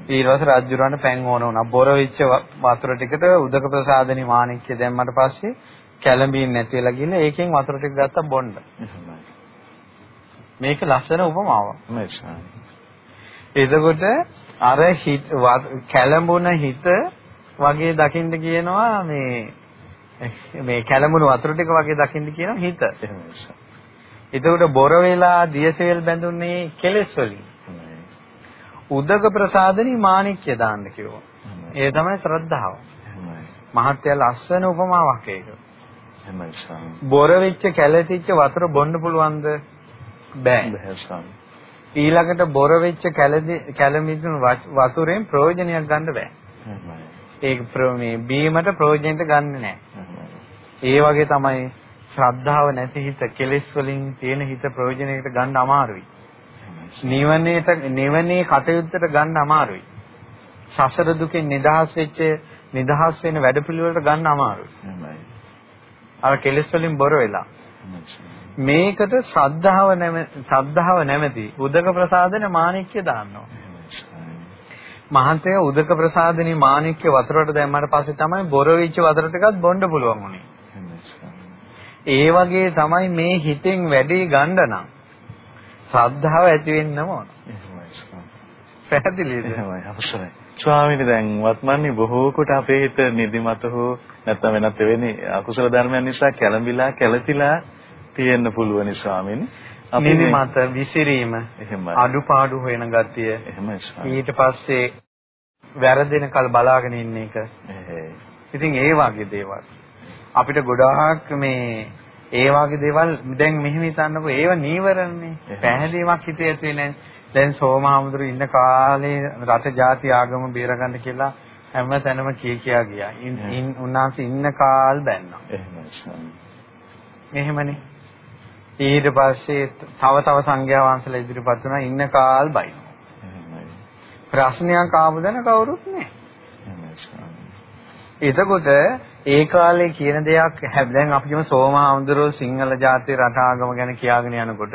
[SPEAKER 2] ඊට පස්සේ රජුරවන්ට පැන් ඕන වුණා. බොර වෙච්ච වතුර ටිකට උදක ප්‍රසාදනි මාණික්‍ය දැම්මට පස්සේ කැළඹින් නැතිලා ගිහලා ඒකෙන් වතුර ටික ගත්තා බොන්න. මේක ලස්සන උපමාවක්. එතකොට අර හිත කැළඹුණ හිත වගේ දකින්න කියනවා මේ මේ කැළඹුණු වතුර ටික වගේ දකින්න කියනවා හිත. එතකොට බොර වෙලා දියසෙල් බැඳුනේ කෙලෙස් වලින්. උදක ප්‍රසාදනි මාණික්‍ය දාන්න කිව්වා. ඒ තමයි ශ්‍රද්ධාව. මහත්ය ලස්සන උපමාවක් ඒක. බොර වෙච්ච කැළතිච්ච වතුර බොන්න පුළුවන්ද? බෑ. ඊළඟට බොර වෙච්ච කැළමිදුණු වතුරෙන් ප්‍රයෝජනයක් ගන්න බෑ. ඒක මේ බීමට ප්‍රයෝජනෙට ගන්නෙ නෑ. ඒ වගේ තමයි ශ්‍රද්ධාව නැති හිත කෙලෙස් වලින් තියෙන හිත ප්‍රයෝජනයකට ගන්න අමාරුයි. නිවනේට නිවනේ කටයුත්තට ගන්න අමාරුයි. සසර දුකෙන් නිදහස් වෙච්ච නිදහස් වෙන වැඩපිළිවෙලට ගන්න අමාරුයි. අර කෙලෙස් වලින් බොර වෙලා. මේකට ශ්‍රද්ධාව නැමැති ශ්‍රද්ධාව නැමැති උදක ප්‍රසාදන මාණික්‍ය දාන්නවා. මහන්තය උදක ප්‍රසාදනී මාණික්‍ය වතුරට දැම්මට පස්සේ තමයි බොර වෙච්ච වතුර ටිකත් බොන්න පුළුවන් උනේ. ඒ වගේ තමයි මේ හිතෙන් වැඩි ගන්න නම් ශ්‍රද්ධාව ඇති වෙන්නම ඕන. පැහැදිලිද?
[SPEAKER 1] එහෙමයි අවශ්‍යයි. ස්වාමීනි දැන් වත්මන්නේ බොහෝ කොට අපේ හිත නිදිමත හෝ නැත්නම් වෙනත් වෙන්නේ අකුසල ධර්මයන් නිසා කැළඹිලා කැළතිලා තියෙන්න පුළුවන් ස්වාමීනි.
[SPEAKER 2] නිදිමත විසිරීම අඩුපාඩු හොයන ගතිය ඊට පස්සේ වැරදෙන කල් බලාගෙන ඉන්න එක ඉතින් ඒ වගේ දේවල් අපිට ගොඩාක් මේ ඒ වගේ දේවල් දැන් මෙහෙම හිතන්නකෝ ඒව නීවරණනේ පැහැදීමක් හිතේ ඇති වෙන්නේ දැන් සෝමහාමුදුරු ඉන්න කාලේ රට ජාති ආගම බේරගන්න කියලා හැම තැනම කිය කියා ගියා. ඉන් උන්වහන්සේ ඉන්න කාල් බැන්නා. එහෙමනේ. ඊට පස්සේ තව තව සංඝයා වහන්සේලා ඉදිරිපත් වුණා ඉන්න කාල් බයි. ප්‍රශ්නයක් ආපු දැන කවුරුත් නැහැ. එතකොට ඒ කාලේ කියන දෙයක් දැන් අපි කියමු සෝමහාමුදුරුවෝ සිංහල ජාතිය රට ආගම ගැන කියාගෙන යනකොට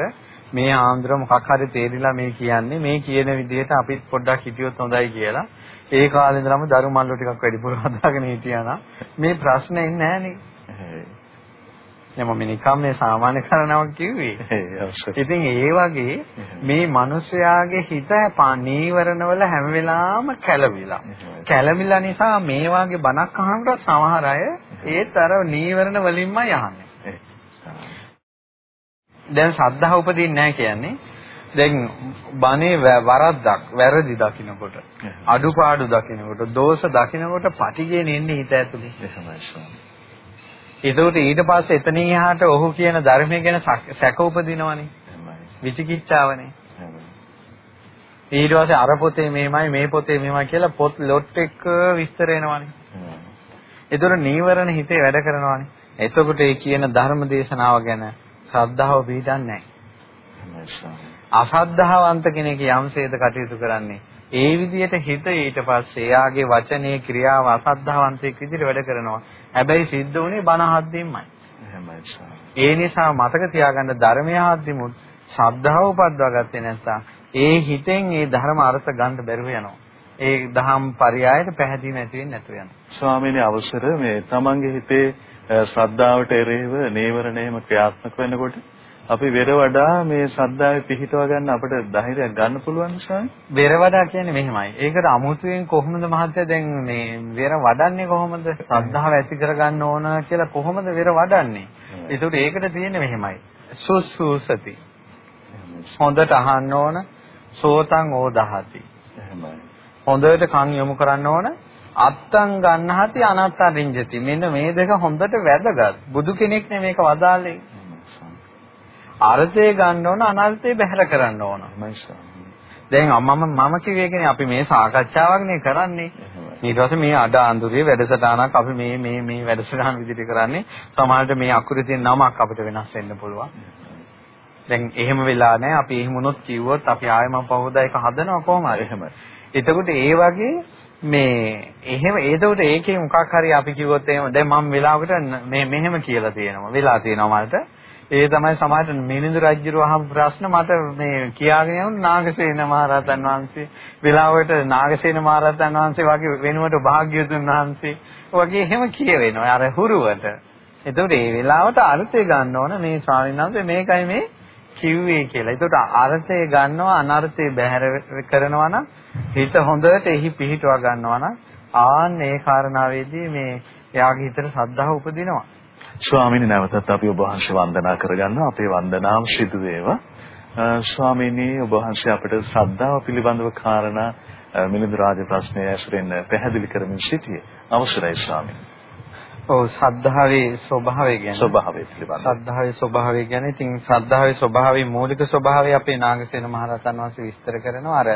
[SPEAKER 2] මේ ආන්දර මොකක් හරි තේරිලා මේ කියන්නේ මේ කියන විදිහට අපිත් පොඩ්ඩක් හිටියොත් හොඳයි කියලා. ඒ කාලේ ඉඳලම දරු මල්ලු ටිකක් වැඩිපුර හදාගෙන හිටියා නම් මේ ප්‍රශ්නේ නැහැ නේ නේ මම නිකම් මේ සාමාන්‍ය කරනවක් කිව්වේ. ඉතින් ඒ වගේ මේ මිනිස්යාගේ හිත නීවරණ වල හැම වෙලාවම කැළමිලා. කැළමිලා නිසා මේ වගේ බණක් අහනකොට සමහර අය ඒත් අර නීවරණ වලින්මයි අහන්නේ. දැන් ශ්‍රද්ධාව උපදින්නේ නැහැ කියන්නේ දැන් බණේ වරද්දක් වැරදි දකින්නකොට අඩුපාඩු දකින්නකොට දෝෂ දකින්නකොට පටිගේන එන්නේ හිත ඇතුලේ. එහෙමයි. ඒකට ඊට පස්සේ එතනින් එහාට ඔහු කියන ධර්මය ගැන සැක උපදිනවනේ. විචිකිච්ඡාවනේ. ඊට පස්සේ අර පොතේ මේමයි මේ පොතේ මේමයි කියලා පොත් ලොට් එක විස්තර එනවනේ. ඒතර නීවරණ හිතේ වැඩ කරනවානේ. එතකොට ඒ කියන ධර්ම දේශනාව ගැන ශ්‍රද්ධාව පිටින්නේ නැහැ.
[SPEAKER 1] එහෙමයි ස්වාමීනි.
[SPEAKER 2] අසද්ධාවන්ත කෙනෙක් යම්සේද කටයුතු කරන්නේ ඒ විදිහට හිත ඊට පස්සේ එයාගේ වචනේ ක්‍රියාව අසද්ධාවන්තයෙක් විදිහට වැඩ කරනවා. හැබැයි සිද්ධ වුණේ බණ හද්දෙන්මයි.
[SPEAKER 1] එහෙමයි ස්වාමීනි.
[SPEAKER 2] ඒ නිසා මතක තියාගන්න ධර්මය හද්දෙමුත් ශ්‍රද්ධාව උපද්දවා ගත්තේ නැත්නම් ඒ හිතෙන් ඒ ධර්ම අර්ථ ගන්න බැරුව යනවා. ඒ දහම් පරයයට පැහැදිලි නැති වෙන්නේ නැතු වෙනවා.
[SPEAKER 1] ස්වාමීනි අවසර මේ තමන්ගේ හිතේ ශ්‍රද්ධාවට එරෙහිව නේවරණයම ක්‍රියාත්මක වෙනකොට අපි වෙර වඩා මේ ශ්‍රද්ධාවේ පිහිටව ගන්න අපිට ධෛර්යයක් ගන්න පුළුවන් නිසා
[SPEAKER 2] වෙර වඩා කියන්නේ මෙහෙමයි. ඒකට අමුතුවෙන් කොහොමද මහත්තයා දැන් මේ වෙර වඩන්නේ කොහොමද? ශ්‍රද්ධාව ඇති කරගන්න ඕන කියලා කොහොමද වෙර වඩන්නේ? ඒකට ඒකට තියෙන්නේ මෙහෙමයි. සුසුසති. හොඳට අහන්න ඕන. සෝතං ඕදහති.
[SPEAKER 1] එහෙමයි.
[SPEAKER 2] හොඳට කන් යොමු කරන්න ඕන. අත්තං ගන්නහති අනත්තං රිංජති. මෙන්න මේ දෙක හොඳට වැදගත්. බුදු කෙනෙක් නේ මේක වදාළේ. අර්ථය ගන්න ඕන අනර්ථය බැහැර කරන්න ඕන. දැන් මම මම කිව්වේකනේ අපි මේ සාකච්ඡාවක් නේ කරන්නේ. ඊට පස්සේ මේ අඩ අඳුරේ වැඩසටහනක් අපි මේ මේ මේ වැඩසටහන විදිහට කරන්නේ. සමහරවිට මේ අකුරේ තියෙන නමක් අපිට වෙනස් වෙන්න පුළුවන්. දැන් එහෙම වෙලා නැහැ. අපි එහෙම වුණොත් කිව්වොත් අපි ආයෙම පහෝදා එක හදනවා කොහොම හරි. එහෙම. එතකොට ඒ වගේ මේ එහෙම ඒතකොට ඒකේ මොකක් හරි අපි කිව්වොත් එහෙම දැන් මම වෙලාවකට මේ මෙහෙම කියලා තියෙනවා. වෙලා තියෙනවා මට. ඒ තමයි සමාජයට මිලිඳු රජුව අහපු ප්‍රශ්න මට මේ කියාගෙන යන නාගසේන මහරහතන් වහන්සේ වෙලාවට නාගසේන මහරහතන් වහන්සේ වගේ වෙනුවට භාග්‍යවතුන් වහන්සේ වගේ එහෙම කියවෙනවා අර හුරුවට. එතකොට මේ වෙලාවට අර්ථය ගන්න ඕන මේ ස්වාමීන් වහන්සේ මේකයි මේ කිව්වේ කියලා. එතකොට අර්ථය ගන්නවා අනර්ථය බැහැර කරනවා නම් හිත හොඳට එහි පිහිටවා ගන්නවා නම් ආන්න ඒ කාරණාවේදී මේ එයාගේ හිතට සද්ධාව උපදිනවා.
[SPEAKER 1] ස්වාමීනි නැවතත් අපි ඔබ වහන්සේ වන්දනා කරගන්නවා. අපේ වන්දනාව සිදු වේවා. ස්වාමීනි ඔබ වහන්සේ අපිට ශ්‍රද්ධාව පිළිබඳව කාරණා මිලිඳු රාජ ප්‍රශ්නය ඇසුරෙන් පැහැදිලි කරමින් සිටියේ. අවසරයි ස්වාමීනි.
[SPEAKER 2] ඔව් ශ්‍රද්ධාවේ ස්වභාවය ගැන
[SPEAKER 1] ස්වභාවය පිළිබඳව.
[SPEAKER 2] ශ්‍රද්ධාවේ ස්වභාවය ගැන ඉතින් ශ්‍රද්ධාවේ ස්වභාවයේ මූලික ස්වභාවය අපේ නාගසේන මහරහතන් වහන්සේ විස්තර කරනවා අර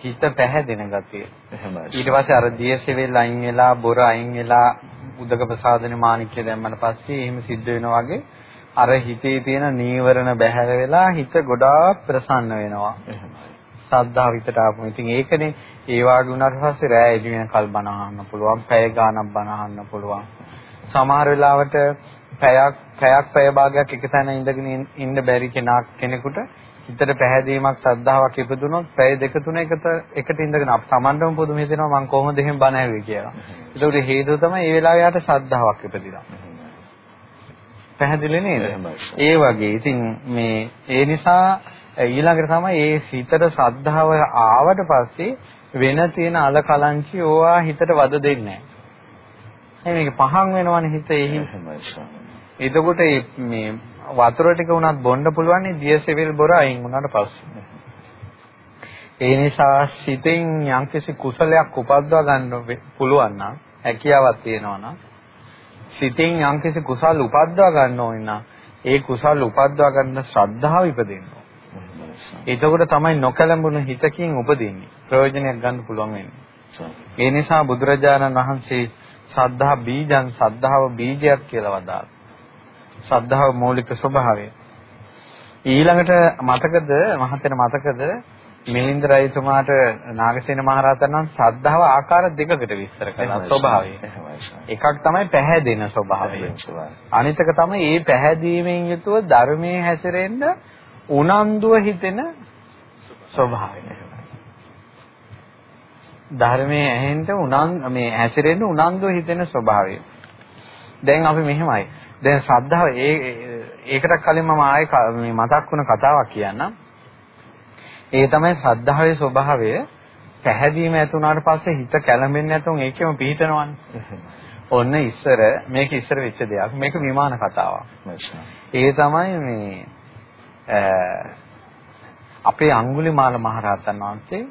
[SPEAKER 2] හිත පැහැදෙන ගතිය.
[SPEAKER 1] එහෙමයි.
[SPEAKER 2] ඊට පස්සේ අර දියසෙවිල් අයින් වෙලා බොර අයින් වෙලා උදක ප්‍රසාදන මාණික්‍ය දැම්මට පස්සේ එහෙම සිද්ධ වෙනවා වගේ අර හිතේ තියෙන නීවරණ බැහැර වෙලා හිත ගොඩාක් ප්‍රසන්න වෙනවා. සද්ධා විතට ආපු. ඉතින් ඒකනේ ඒ වාගේ වුණාට පස්සේ රෑ එළි වෙනකල් බණ අහන්න පුළුවන්, පැය ගාණක් බණ අහන්න පුළුවන්. සමහර වෙලාවට පැයක් පැයක් පැය භාගයක් එක තැන ඉඳගෙන ඉන්න බැරි කෙනා කෙනෙකුට හිතට පැහැදීමක් ශ්‍රද්ධාවක් ඉපදුනොත් පැය දෙක තුන එකට එකට ඉඳගෙන අප සමන්ඩම පොදු මේ දෙනවා මම කොහොමද එහෙම බණ ඇහුවේ කියලා. ඒකට හේතුව තමයි ඒ වෙලාවේ යාට ශ්‍රද්ධාවක් ඉපදිලා. පැහැදිලි නේද? ඒ වගේ. ඉතින් මේ ඒ නිසා ඊළඟට තමයි ඒ හිතට ශ්‍රද්ධාව ආවට පස්සේ වෙන තියෙන අලකලංචි ඕවා හිතට වද දෙන්නේ නැහැ. මේක පහන් වෙනවනේ හිත එහි. එතකොට මේ වතුර ටික උනත් බොන්න පුළුවන් දියසෙවිල් බොර අයින් වුණාට පස්සේ. ඒ නිසා සිතෙන් යම්කිසි කුසලයක් උපද්දවා ගන්න පුළුවන් නම් හැකියාවක් තියෙනවා නම් සිතෙන් යම්කිසි කුසල් උපද්දවා ගන්න ඕන නම් ඒ කුසල් උපද්දවා ගන්න ශ්‍රද්ධාව ඉපදෙන්න එතකොට තමයි නොකලඹුණු හිතකින් උපදින්නේ. ප්‍රයෝජනයක් ගන්න පුළුවන් වෙන්නේ. ඒ නිසා බුදුරජාණන් වහන්සේ සද්ධා බීජං සද්ධාව බීජයක් කියලා වදාළා. ශ්‍රද්ධාව මූලික ස්වභාවය. ඊළඟට මතකද මහතෙන මතකද මිලින්ද රජතුමාට නාගසේන මහරහතන් වහන්සේ ශ්‍රද්ධාව ආකාර දෙකකට විස්තර කළා ස්වභාවය. එකක් තමයි පැහැදෙන ස්වභාවය. අනිතක තමයි මේ පැහැදීමෙන් යුතුව ධර්මයේ හැසිරෙන්න උනන්දුව හිතෙන ස්වභාවය. ධර්මයේ ඇහෙන්න උනන් මේ හැසිරෙන්න උනන්දුව හිතෙන ස්වභාවය. දැන් අපි මෙහෙමයි. දැන් ශ්‍රද්ධාව ඒ ඒකට කලින් මම ආයේ මේ මතක් වුණ කතාවක් කියන්නම්. ඒ තමයි ශ්‍රද්ධාවේ ස්වභාවය පැහැදීම ඇති වුණාට පස්සේ හිත කැළඹෙන්නේ නැතුන් ඒකෙම පිහිටනවනේ. ඔන්න ඉස්සර මේක ඉස්සර වෙච්ච දෙයක්. මේක විමාන කතාවක්. ඒ තමයි මේ අපේ අඟුලිමාල මහරහතන් වහන්සේ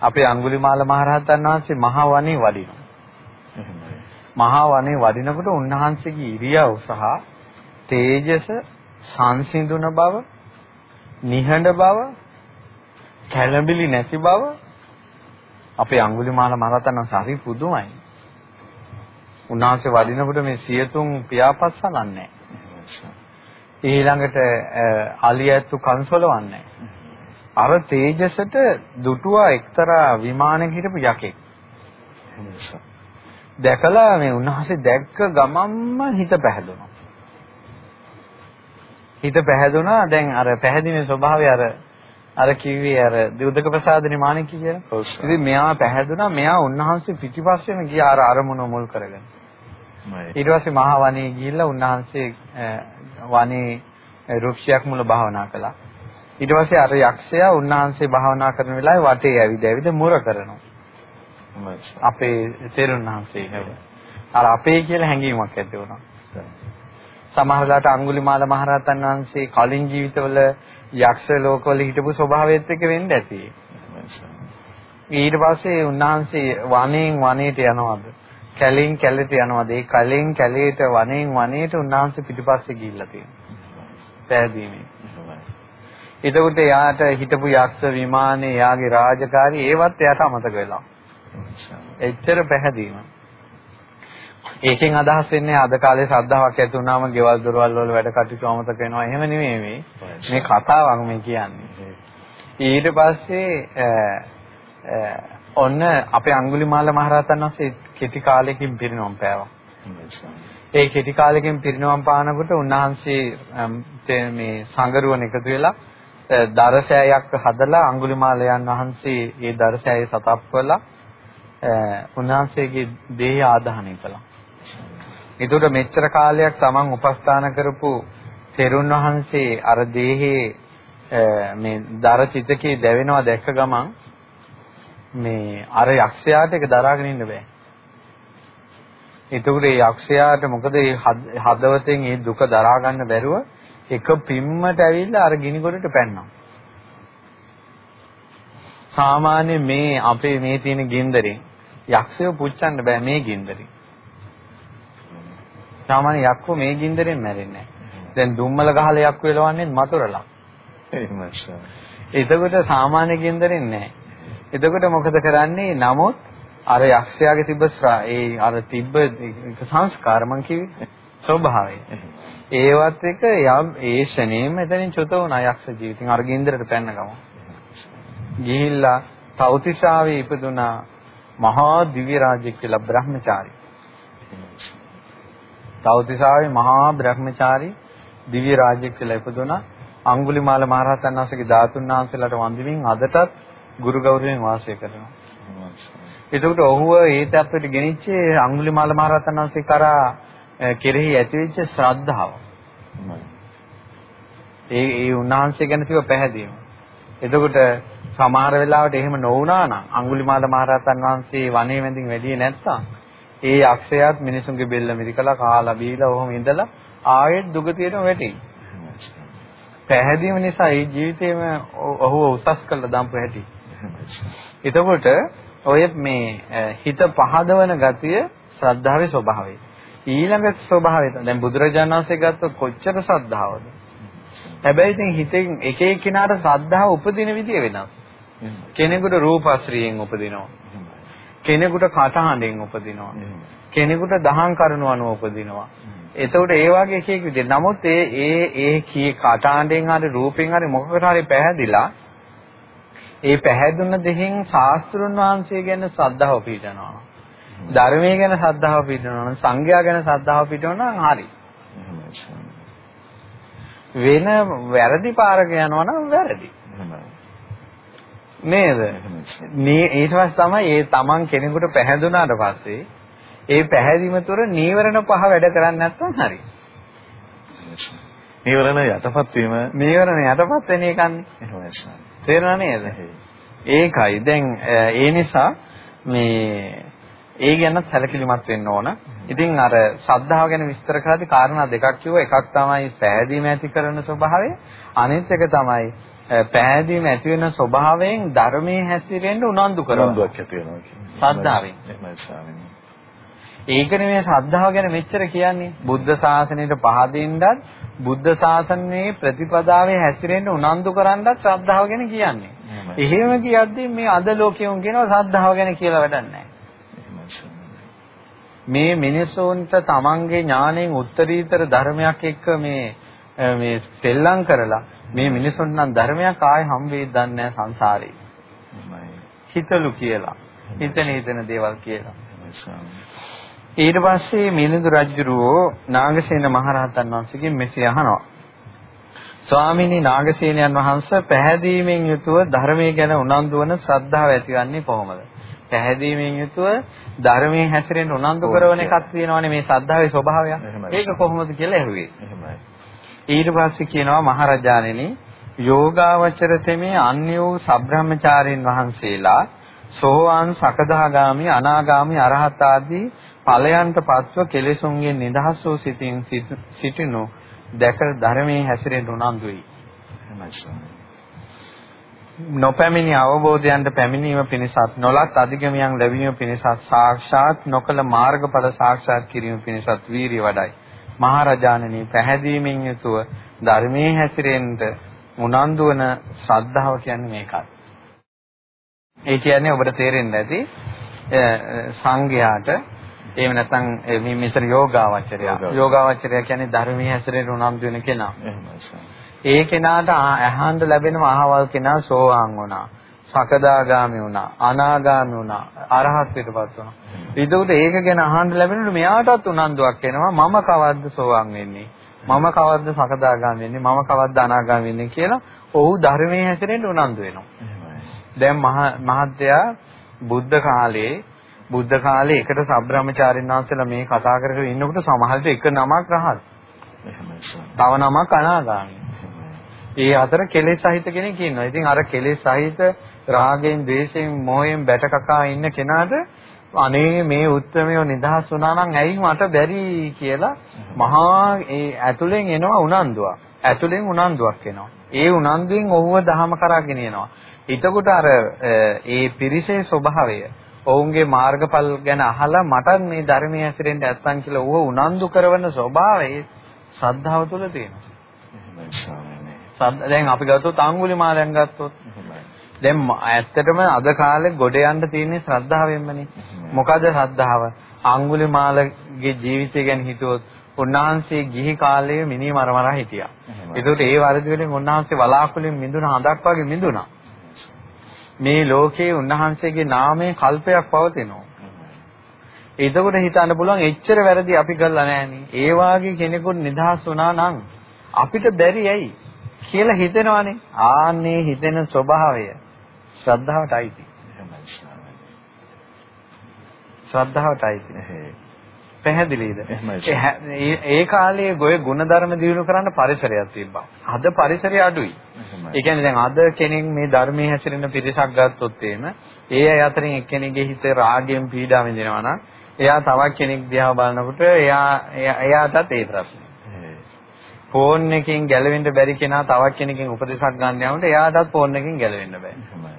[SPEAKER 2] අපේ අඟුලිමාල මහරහතන් වහන්සේ මහා වනේ වඩිනවා. මහා වනේ වඩිනකොට උන්වහන්සේගේ ඉරියව් සහ තේජස සංසිඳුන බව නිහඬ බව කැළඹිලි නැති බව අපේ අඟුලිමාල මහරහතන් හරි පුදුමයි. උන්වහන්සේ වඩිනකොට මේ සියතුන් පියාපස්සලන්නේ ඊළඟට අලියැත්තු කන්සොලවන්නේ අර තේජසට දුටුවා එක්තරා විමානයක හිටපු යකෙක්. දැකලා මේ උන්වහන්සේ දැක්ක ගමම්ම හිත පැහැදුනා. හිත පැහැදුනා දැන් අර පැහැදිනේ ස්වභාවය අර අර කිව්වේ අර දුදක ප්‍රසාදනේ මාණික කියලා. ඉතින් මෙයා පැහැදුනා මෙයා උන්වහන්සේ පිටිපස්සෙම ගියා අර අරමුණ මුල් කරගෙන. ඊට පස්සේ මහා වනයේ ගිහිල්ලා උන්වහන්සේ වනේ රුක්ෂයක් මුල භාවනා කළා. ඊට පස්සේ අර යක්ෂයා උන්වහන්සේ භාවනා කරන වෙලාවේ වටේ ඇවිද ඇවිද මුර කරනවා. අපේ තෙරුන් වහන්සේ අර අපේ කියලා හැඟීමක් ඇති වුණා. සමහරලාට අඟුලිමාල මහරහතන් වහන්සේ කලින් ජීවිතවල යක්ෂ ලෝකවල හිටපු ස්වභාවයත් එක්ක වෙන්න ඇති. ඊට පස්සේ උන්වහන්සේ වනයෙන් වනයට යනවාද? කැලෙන් කැලේට යනවාද? ඒ කැලෙන් කැලේට වනයෙන් වනයට උන්වහන්සේ පිටිපස්සේ ගිහිල්ලා තියෙනවා. පැහැදීමේ. එතකොට එයාට හිටපු යක්ෂ විමානේ එයාගේ රාජකාරී ඒවත් එයාට අමතක වෙලා. එච්චර පැහැදීම. ඒකෙන් අදහස් වෙන්නේ අද කාලේ ශ්‍රද්ධාවක් ඇති වුණාම ගෙවල් දොරවල් වල වැඩ කටයුතු අමතක වෙනවා. එහෙම නෙමෙයි මේ. මේ කතාවක් මේ කියන්නේ. ඊට පස්සේ ඔන්න අපේ අඟුලිමාල මහරහතන් වහන්සේ කෙටි කාලයකින් පිරිනොම් පෑවා. ඒ කෙටි කාලයකින් පිරිනොම් පානකොට උන්වහන්සේ මේ සංගරුවන් එකතු වෙලා දරසෑයක් හදලා අඟුලිමාලයන් වහන්සේ ඒ දරසෑය සතප්පලා උන්වහන්සේගේ දේහ ආදාහනය කළා. ඒකට මෙච්චර කාලයක් Taman උපස්ථාන කරපු තෙරුන් වහන්සේ අර දේහේ මේ දර චිතකේ දැවෙනවා දැක්ක ගමන් මේ අර යක්ෂයාට ඒක දරාගෙන ඉන්න බෑ. එතකොට ඒ යක්ෂයාට මොකද මේ හදවතෙන් මේ දුක දරා ගන්න බැරුව එක පිම්මට ඇවිල්ලා අර ගිනි ගොඩට පැන්නා. සාමාන්‍ය මේ අපේ මේ තියෙන ගින්දරෙන් යක්ෂය පුච්චන්න බෑ මේ ගින්දරෙන්. සාමාන්‍ය යක්කෝ මේ ගින්දරෙන් මැරෙන්නේ නැහැ. දැන් දුම්මල ගහලා යක්කෝ එලවන්නේ මතුරලා. එහෙමයි. එතකොට සාමාන්‍ය ගින්දරෙන් නැහැ. එතකොට මොකද කරන්නේ? නමුත් අර යක්ෂයාගේ තිබ්බ ඒ අර තිබ්බ සංස්කාර මං කිව්වේ ස්වභාවය. ඒවත් එක යම් ඒ ශනේම එතනින් චුත වුණා යක්ෂ ජීවිතින් අර ගින්දරට පැන්න ගම. ගිහිල්ලා තෞතිසාවේ ඉපදුනා මහා දිව්‍ය රාජ්‍ය කියලා බ්‍රහ්මචාරී. තෞතිසාවේ මහා බ්‍රහ්මචාරී දිව්‍ය රාජ්‍ය කියලා ඉපදුනා අඟුලිමාල මහරහතන් වහන්සේගේ ධාතුන් වහන්සේලාට වන්දිමින් අදටත් ගුරු ගෞරවයෙන් වාසය කරනවා. එතකොට ඔහුව ඒ තත්ත්වයට ගෙනිච්චේ අඟුලිමාල මහරහතන් වහන්සේ කරා කෙරෙහි ඇතිවෙච්ච ශ්‍රද්ධාව. ඒ ඒ උන්වහන්සේ ගැන තිබ්බ පැහැදීම. එතකොට සමහර වෙලාවට එහෙම නොවුනා නම් අඟුලිමාල මහරහතන් වහන්සේ වනේ වැඳින් වැඩියේ නැත්තම් ඒ අක්ෂයත් මිනිසුන්ගේ බෙල්ල මිරිකලා කාලා බීලා ඔහොම ඉඳලා ආයෙත් දුගතියටම වැටෙයි. පැහැදීම නිසා ඒ ජීවිතේම ඔහුව උසස් කළ දම්පු හැටි. එතකොට ඔය මේ හිත පහදවන ගතිය ශ්‍රද්ධාවේ ස්වභාවය. ඊළඟ ස්වභාවය දැන් බුදුරජාණන් වහන්සේ ගත්තොත් කොච්චර ශ්‍රද්ධාවද? හැබැයි ඉතින් හිතෙන් එක එක්කිනාට ශ්‍රද්ධාව උපදින විදිය වෙනස්. කෙනෙකුට රූපශ්‍රියෙන් උපදිනවා. කෙනෙකුට කටහඬෙන් උපදිනවා. කෙනෙකුට දහං කරුණු අනුව උපදිනවා. එතකොට ඒ වගේ එක එක විදිහට. නමුත් ඒ ඒ ඒ කී කටහඬෙන් හරි රූපෙන් හරි මොකකට හරි පැහැදිලා ඒ පැහැදුන දෙහින් ශාස්ත්‍රුන් වහන්සේ ගැන ශ්‍රද්ධාව පිටනවා. ධර්මයේ ගැන ශ්‍රද්ධාව පිටනවා. සංඝයා ගැන ශ්‍රද්ධාව පිටනවා නම් හරි. වෙන වැරදි පාරක යනවා නම් වැරදි. නේද? මේ ඊට පස්සේ තමයි ඒ තමන් කෙනෙකුට පැහැදුනාට පස්සේ ඒ පැහැදීම තුර නීවරණ පහ වැඩ කරන්නේ නැත්නම් හරි.
[SPEAKER 1] නීවරණ යටපත් වීම
[SPEAKER 2] නීවරණ යටපත් වෙන එකන්නේ. තේරෙනව නේද? ඒකයි. දැන් ඒ නිසා මේ ඒ ගැන සැලකිලිමත් වෙන්න ඕන. ඉතින් අර ශ්‍රද්ධාව ගැන විස්තර කරද්දී කාරණා දෙකක් කිව්වා. එකක් තමයි පැහැදීම ඇති කරන ස්වභාවය. අනිත් එක තමයි පැහැදීම ඇති වෙන ස්වභාවයෙන් ධර්මයේ හැසිරෙන්න උනන්දු කරනවා.
[SPEAKER 1] උනන්දුවක් ඇති වෙනවා කියන්නේ.
[SPEAKER 2] ශ්‍රද්ධාවෙන්. ඒක නෙමෙයි ශ්‍රද්ධාව ගැන මෙච්චර කියන්නේ. බුද්ධ ශාසනයට පහදින්නත් බුද්ධ ශාසනයේ ප්‍රතිපදාවේ හැසිරෙන්න උනන්දු කරන්නත් ශ්‍රද්ධාව ගැන කියන්නේ. එහෙම කියද්දී මේ අද ලෝකෙුන් කියනවා ශ්‍රද්ධාව ගැන කියලා වැඩක් නැහැ. මේ මිනිසුන්ට තමන්ගේ ඥාණයෙන් උත්තරීතර ධර්මයක් එක්ක මේ මේ සෙල්ලම් කරලා මේ මිනිසුන් නම් ධර්මයක් ආයෙ හම් වෙයිද දන්නේ සංසාරේ. හිතලු කියලා. හිතන හිතන දේවල් කියලා. ඊට පස්සේ මිලිඳු රජුරෝ නාගසේන මහරහතන් වහන්සේගෙන් මෙසේ අහනවා. ස්වාමීනි නාගසේනයන් වහන්සේ පැහැදීමෙන් යුතුව ධර්මයේ ගැන උනන්දු වන ශ්‍රද්ධාව ඇතිවන්නේ කොහොමද? පැහැදීමෙන් යුතුව ධර්මයේ හැසිරෙන්න උනන්දු කරන එකක් තියෙනවානේ මේ ශ්‍රද්ධාවේ ස්වභාවය. ඒක කොහොමද කියලා ඇහුවේ. ඊට පස්සේ කියනවා මහරජාණෙනි යෝගාවචර තෙමේ අන්‍ය සබ්‍රහ්මචාරීන් වහන්සේලා සෝවාන් සකදාගාමි අනාගාමි අරහත් ආදී ඵලයන්ට පත්ව කෙලෙසුන්ගෙන් නිදහස් වූ සිතින් සිටිනු දැක ධර්මයේ හැසිරෙන්න උනන්දුයි. නොපැමිණි අවබෝධයන්ට පැමිණීම පිණිසත් නොලත් අධිගමයන් ලැබීම පිණිසත් සාක්ෂාත් නොකල මාර්ගඵල සාක්ෂාත් කිරීම පිණිසත් වීරිය වඩයි. මහරජාණනි පැහැදීමෙන් යුතුව ධර්මයේ හැසිරෙන්න උනන්දු වන ශ්‍රද්ධාව කියන්නේ මේකයි. ඒ කියන්නේ ඔබට තේරෙන්නේ නැති සංඝයාට එහෙම නැත්නම් මේ මෙතන යෝගාවචරය. යෝගාවචරය කියන්නේ ධර්මයේ හැසිරෙන්න උනන්දු වෙන කෙනා. ඒ කෙනාට අහන්න ලැබෙනව අහවල් කෙනා සෝවාන් වුණා. සකදාගාමි වුණා. අනාගාමි වුණා. අරහත්ත්වයටපත් වුණා. එතකොට ඒක ගැන අහන්න ලැබෙනකොට මෙයාටත් උනන්දුවක් එනවා මම කවද්ද සෝවාන් වෙන්නේ? මම කවද්ද සකදාගාමි වෙන්නේ? මම කවද්ද අනාගාමි වෙන්නේ කියලා ඔහු ධර්මයේ හැසිරෙන්න උනන්දු වෙනවා. දැන් මහත්තයා බුද්ධ කාලේ බුද්ධ කාලේ එකට සබ්‍රාහ්මචාරින් වහන්සේලා මේ කතා කර කර ඉන්නකොට සමහරට එක නමක් රහත්. තව නමක් අනාගාමී. ඒ අතර කෙලෙස් සහිත කෙනෙක් ඉන්නවා. ඉතින් අර කෙලෙස් සහිත රාගයෙන්, ද්වේෂයෙන්, මොහයෙන් බැටකකා ඉන්න කෙනාට අනේ මේ උත්තරමය නිදහස් වුණා නම් ඇයි මට බැරි කියලා මහා ඒ ඇතුලෙන් එනවා උනන්දුවක්. ඇතුලෙන් උනන්දුවක් එනවා. ඒ උනන්දුවෙන් ඔහුව දහම කරා ගෙනියනවා. එතකොට අර ඒ පිරිසේ ස්වභාවය ඔවුන්ගේ මාර්ගඵල ගැන අහලා මට මේ ධර්මයේ ඇසිරෙන්න නැත්තම් කියලා ඌව උනන්දු කරන ස්වභාවය ශ්‍රද්ධාව තුළ තියෙනවා. දැන් අපි ගත්තොත් අඟුලිමාලයන් ගත්තොත් දැන් ඇත්තටම අද කාලේ ගොඩ යන්න තියෙන්නේ ශ්‍රද්ධාවෙන්මනේ. මොකද ශ්‍රද්ධාව? අඟුලිමාලගේ ජීවිතය ගැන හිතුවොත් උන්වහන්සේ ගිහි කාලයේ මිනි මරමරා හිටියා. ඒකට ඒ වරදි වලින් උන්වහන්සේ වලාකුලින් මිදුණ හඳක් වගේ මිදුණා. මේ ලෝකේ උන්වහන්සේගේ නාමයේ කල්පයක් පවතිනවා. එතකොට හිතන්න පුළුවන් එච්චර වැරදි අපි කළා නෑනේ. ඒ වාගේ කෙනෙකුට නිදහස් වුණා නම් අපිට බැරි ඇයි? කියලා හිතෙනවානේ. ආන්නේ හිතෙන ස්වභාවය ශ්‍රද්ධාවට අයිති. ශ්‍රද්ධාවට අයිති. පැහැදිලිද? ඒ කාලේ ගොය ಗುಣධර්ම දිනු කරන්න පරිසරයක් තිබ්බා. අද පරිසරය අඩුයි. ඒ කියන්නේ දැන් අද කෙනෙක් මේ ධර්මයේ හැසිරෙන පිරිසක් ගත්තොත් එහෙම ඒ අය අතරින් එක්කෙනෙක්ගේ හිත රාගයෙන් පීඩා විඳිනවා නම් එයා තවත් කෙනෙක් දිහා බලනකොට එයා එයාටත් ඒ ප්‍රශ්නේ. ෆෝන් එකකින් ගැලවෙන්න බැරි කෙනා තවත් කෙනකින් උපදෙසක් ගන්න යනකොට එයාටත් ෆෝන් එකකින් ගැලවෙන්න බෑ.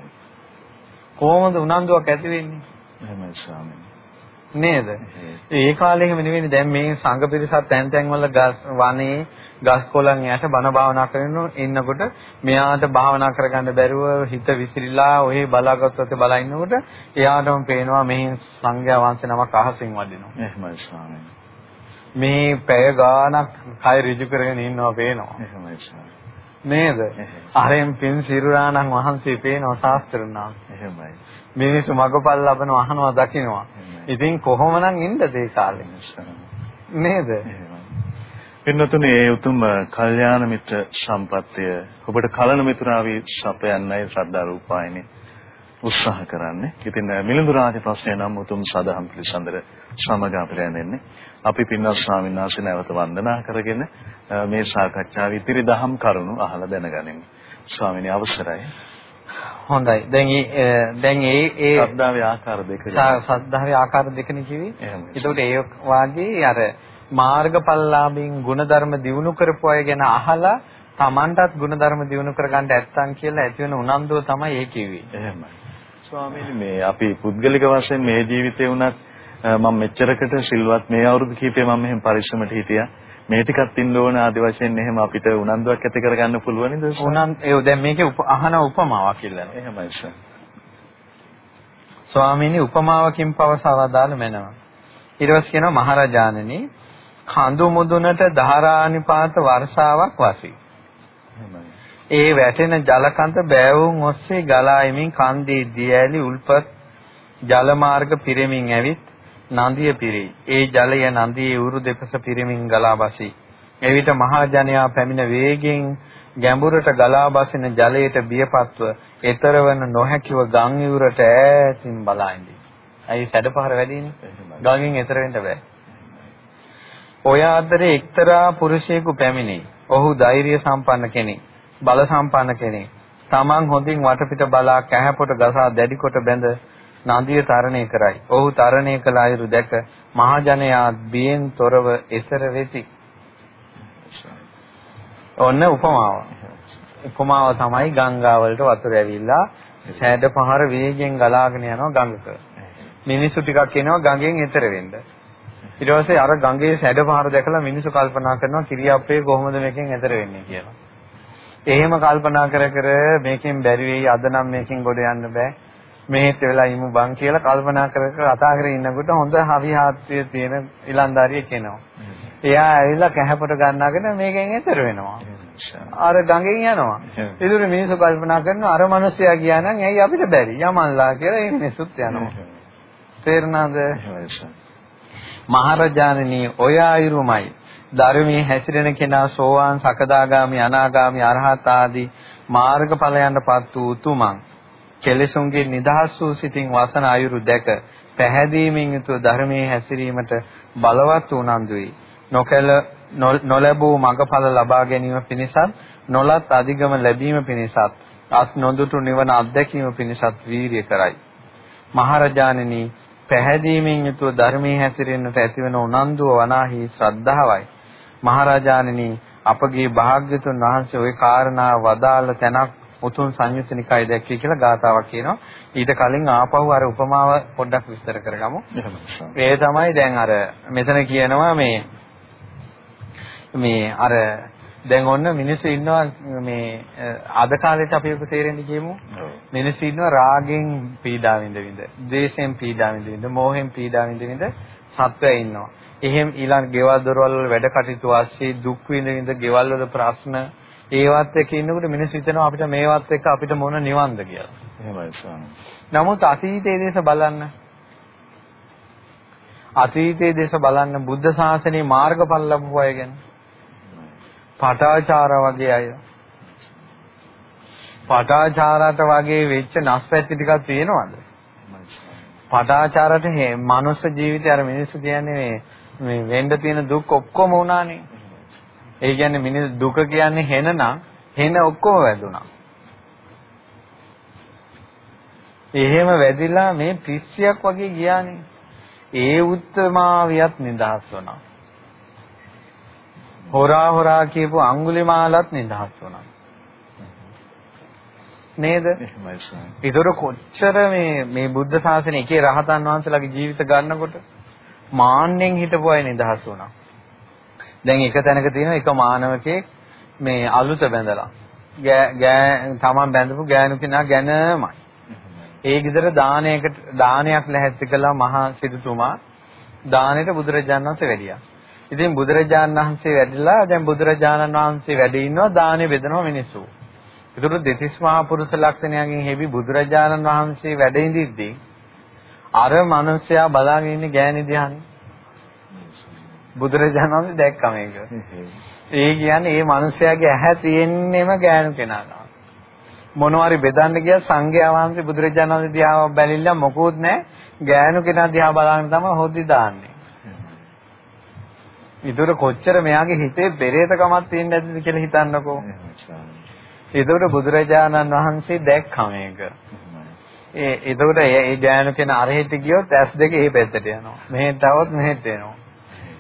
[SPEAKER 2] කොහොමද උනන්දුවක් ඇති වෙන්නේ?
[SPEAKER 1] එහෙමයි ස්වාමීනි.
[SPEAKER 2] නේද? ඒ කාලේ එහෙම නෙවෙයි දැන් මේ සංඝ පිරිසක් තැන් තැන් වල ගස් වනේ ගස් කොළන් යට බණ භාවනා කරන ඉන්නකොට මෙයාට භාවනා කරගන්න බැරුව හිත විසිරීලා ඔහේ බලාගත්තොත් බලා ඉන්නකොට එයාටම පේනවා මේ සංඝයා වහන්සේ නමක් අහසින් වදිනවා.
[SPEAKER 1] එහෙමයි ස්වාමීනි.
[SPEAKER 2] මේ පැය ගාණක් කය ඍජු කරගෙන ඉන්නවා පේනවා. නේද? අරෙන් පින් සිරුරාණන් වහන්සේ පේනවා ශාස්ත්‍රණා.
[SPEAKER 1] එහෙමයි.
[SPEAKER 2] මිනිස්සු මගපල් ලබන අහනවා දකින්නවා. ඉතින් කොහොමනම් ඉන්නද ඒ කාලේ? නේද?
[SPEAKER 1] පින්නතුනේ ඒ උතුම් කල්යාණ මිත්‍ර සම්පත්තිය ඔබට කලන මිතුරාවේ සපයන්නයි ශ්‍රද්ධා රූපායනේ උත්සාහ කරන්නේ. ඉතින් මිලිඳු රාජ ප්‍රශ්නය නම් උතුම් සදහම් පිළිසඳර සමග අපිට යන්නේ. අපි පින්වත් ස්වාමීන් වහන්සේ නැවත වන්දනා කරගෙන මේ සාකච්ඡාව ඉදිරි දහම් කරුණු අහලා දැනගනිමු. ස්වාමීනි අවසරයි.
[SPEAKER 2] හොඳයි. දැන් ඒ දැන් ඒ ඒ
[SPEAKER 1] ශ්‍රද්ධාවේ ආකාර දෙක.
[SPEAKER 2] ශ්‍රද්ධාවේ ආකාර දෙකනේ කිව්වේ. ඒකට ඒ වාගේ අර මාර්ගඵලලාභින් ගුණධර්ම දිනු කරපු අය ගැන අහලා Tamanටත් ගුණධර්ම දිනු කරගන්න ඇත්තන් කියලා ඇති වෙන උනන්දුව තමයි ඒ කිව්වේ.
[SPEAKER 1] එහෙමයි. ස්වාමීනි මේ අපි පුද්ගලික වශයෙන් මේ ජීවිතේ වුණත් මම මෙච්චරකට සිල්වත් මේ අවුරුදු කීපේ මම මෙහෙම පරිස්සමට හිටියා. මේ ටිකක් ඉන්න ඕන ආදි වශයෙන් එහෙම අපිට උනන්දුවක් ඇති කරගන්න පුළුවන් නේද?
[SPEAKER 2] උනන් ඒ දැන් මේකේ අහන උපමාවක් ඉල්ලනවා.
[SPEAKER 1] එහෙමයි සර්.
[SPEAKER 2] ස්වාමීනි උපමාවකින් පවසවදාල මැනව. ඊට පස්සේ කියනවා මහරජාණනි කඳු මුදුනට ධාරානිපාත වර්ෂාවක් වසී. ඒ වැටෙන ජලකඳ බෑවුම් ඔස්සේ ගලා එමින් කන්දේ දියැලි උල්පත් ජල මාර්ග පිරෙමින් ඇවිත් නදිය පිරේ. ඒ ජලය නදියේ උරු දෙපස පිරෙමින් ගලා බසී. එවිට මහා ජනයා පැමිණ වේගෙන් ගැඹුරට ගලා බසින ජලයට බියපත්ව එතරවන නොහැකිව ගම් ඉවුරට ඈතින් බලා ඉඳී. ඇයි සැඩපහර වැඩිනේ? ගඟෙන් එතර වෙන්න බෑ. ඔය අතරේ එක්තරා පුරුෂයෙකු පැමිණේ. ඔහු ධෛර්ය සම්පන්න කෙනෙක්. බල සම්පන්න කෙනෙක්. Taman හොඳින් වටපිට බලා කැහැපොට ගසා දැඩි කොට බැඳ නදිය තරණය කරයි. ඔහු තරණය කළ අයුරු දැක මහජනයා බියෙන් තොරව එසර වෙති. ඔන්න උපමාව. උපමාව තමයි ගංගා වලට වතුර ඇවිල්ලා සෑඩ පහර වේගෙන් ගලාගෙන යනවා ගඟක. මිනිස්සු ටිකක් එනවා ගඟෙන් එතර වෙන්න. ඊට පස්සේ අර ගඟේ සැඩ පහර දැකලා මිනිස්සු කල්පනා කරනවා කිරියප්පේ කොහොමද මේකෙන් එතර වෙන්නේ කියලා. එහෙම කල්පනා කර කර මේකෙන් බැරි වෙයි අද නම් මේකෙන් ගොඩ යන්න බෑ. මෙහෙත් වෙලා ඉමු බං කියලා කල්පනා කර කර කතා කරගෙන ඉන්නකොට හොඳ හවිහාත්‍ය තියෙන ඉලන්දාරියෙක් එනවා. එයා ඇවිල්ලා කැහැපොට ගන්නාගෙන මේකෙන් එතර වෙනවා. අර ගඟෙන් යනවා. ඒදුර මිනිස්සු කල්පනා කරනවා අර මිනිස්සයා ගියා නම් ඇයි අපිට බැරි? යමල්ලා කියලා ඒ මිනිස්සුත් යනවා. තේරුණාද? මහරජාණනි ඔය ආයුරුමයි ධර්මයේ හැසිරෙන කෙනා සෝවාන් සකදාගාමි අනාගාමි අරහත් ආදී මාර්ගඵලයන්ටපත් වූ උතුමන් කෙලෙසුන්ගේ නිදහස් වූ සිතින් වසන අයුරු දැක පැහැදීමෙන් යුතුව ධර්මයේ හැසිරීමට බලවත් උනන්දුයි. නොකල නොලැබූ මඟඵල ලබා ගැනීම පිණිසත් නොලත් අධිගම ලැබීම පිණිසත් අත් නොදුටු නිවන අත්දැකීම පිණිසත් වීරිය කරයි. මහරජාණෙනි පැහැදීමෙන් යුතුව ධර්මයේ හැසිරෙන්නට ඇතිවන උනන්දුව වනාහි ශ්‍රද්ධාවයි. මහරජාණෙනි අපගේ භාග්‍යතුන් වහන්සේ ওই කාරණා වදාළ තැනක් උතුම් සංයුත් නිකාය දැක්කේ කියලා ගාතාවක් කියනවා. ඊට කලින් ආපහු අර උපමාව පොඩ්ඩක් විස්තර කරගමු. ඒ තමයි දැන් අර මෙතන කියනවා මේ මේ අර දැන් ඔන්න මිනිස්සු ඉන්නවා මේ අද කාලේට අපි ඔක තේරෙන්නේ කියමු. මිනිස්සු ඉන්නවා රාගෙන් පීඩා විඳ විඳ, ද්වේෂයෙන් පීඩා විඳ විඳ, මෝහෙන් පීඩා විඳ විඳ සත්වය ඉන්නවා. එහෙම ඊළඟ ගෙවල් දොරවල් වල වැඩ කටයුතු වාසිය දුක් විඳ විඳ ගෙවල් වල ප්‍රශ්න ඒවත් එක්ක ඉන්නකොට මිනිස්සු හිතනවා අපිට මේවත් එක්ක අපිට මොන නිවන්ද කියලා.
[SPEAKER 1] එහෙමයි ස්වාමී.
[SPEAKER 2] නමුත් අතීතයේ දේශ බලන්න. අතීතයේ දේශ බලන්න බුද්ධ ශාසනයේ මාර්ගඵල ලැබුව අය ගැන. පටාචාර වගේ අය. පටාචාරට වගේ වෙච්ච නැස්පැත්ති ටිකක් තියෙනවද? පටාචාරට මනුස්ස ජීවිතය අර මිනිස්සු කියන්නේ මේ වෙන්න තියෙන දුක් ඔක්කොම වුණානේ. ඒ කියන්නේ මිනිස් දුක කියන්නේ හෙන නම් හෙන ඔක්කොම වැදුනා. එහෙම වැදිලා මේ පිස්සියක් වගේ ගියානේ. ඒ උත්තමාවියත් නිදහස් වුණා. හොරා හොරා කියපු අඟුලිමාලත් නිදහස් වුණා. නේද? ඒතර කොච්චර මේ මේ බුද්ධ ශාසනයේ එකේ රහතන් වහන්සේලාගේ ජීවිත ගන්නකොට මාන්නෙන් හිටපු අය නිදහස් වුණා. දැන් එක තැනක තියෙන එක මානවකෙක් මේ අලුත බැඳලා ගෑ තමන් බැඳපු ගෑනු කෙනා ගැනමයි. ඒ ගෙදර දානයකට දානයක් ලැහැත්ති කළා මහා සිටුතුමා දානෙට බුදුරජාණන් වහන්සේ වැඩියා. ඉතින් බුදුරජාණන් වහන්සේ වැඩිලා දැන් බුදුරජාණන් වහන්සේ වැඩ ඉන්නවා දානෙ බෙදනවා මිනිස්සු. ඒතර දෙතිස් මහා පුරුෂ ලක්ෂණයන්ගෙන් හෙවි බුදුරජාණන් වහන්සේ වැඩ ඉඳිද්දී අර මිනිසයා බලාගෙන ඉන්නේ ගෑණි දිහානේ. බුදුරජාණන් වහන්සේ දැක්කම ඒක. ඒ කියන්නේ මේ මිනිස්යාගේ ඇහැ තියෙන්නෙම ගෑනු කෙනාට. මොනවාරි බෙදන්න ගියා සංඝයා වහන්සේ බුදුරජාණන් වහන්සේ දිහා බැලිලා මොකුත් නැහැ. ගෑනු කෙනා දිහා බලාගෙන තමයි හොද්දි දාන්නේ. ඊටර කොච්චර මෙයාගේ හිතේ පෙරේතකමක් තියෙන්න ඇද්ද කියලා හිතන්නකෝ. ඒතකොට බුදුරජාණන් වහන්සේ දැක්කම ඒක. ඒ එතකොට ඒ ජානු කියන අරහෙට ගියොත් S2 ඒ පැත්තට යනවා. මෙහෙට આવොත් මෙහෙට එනවා.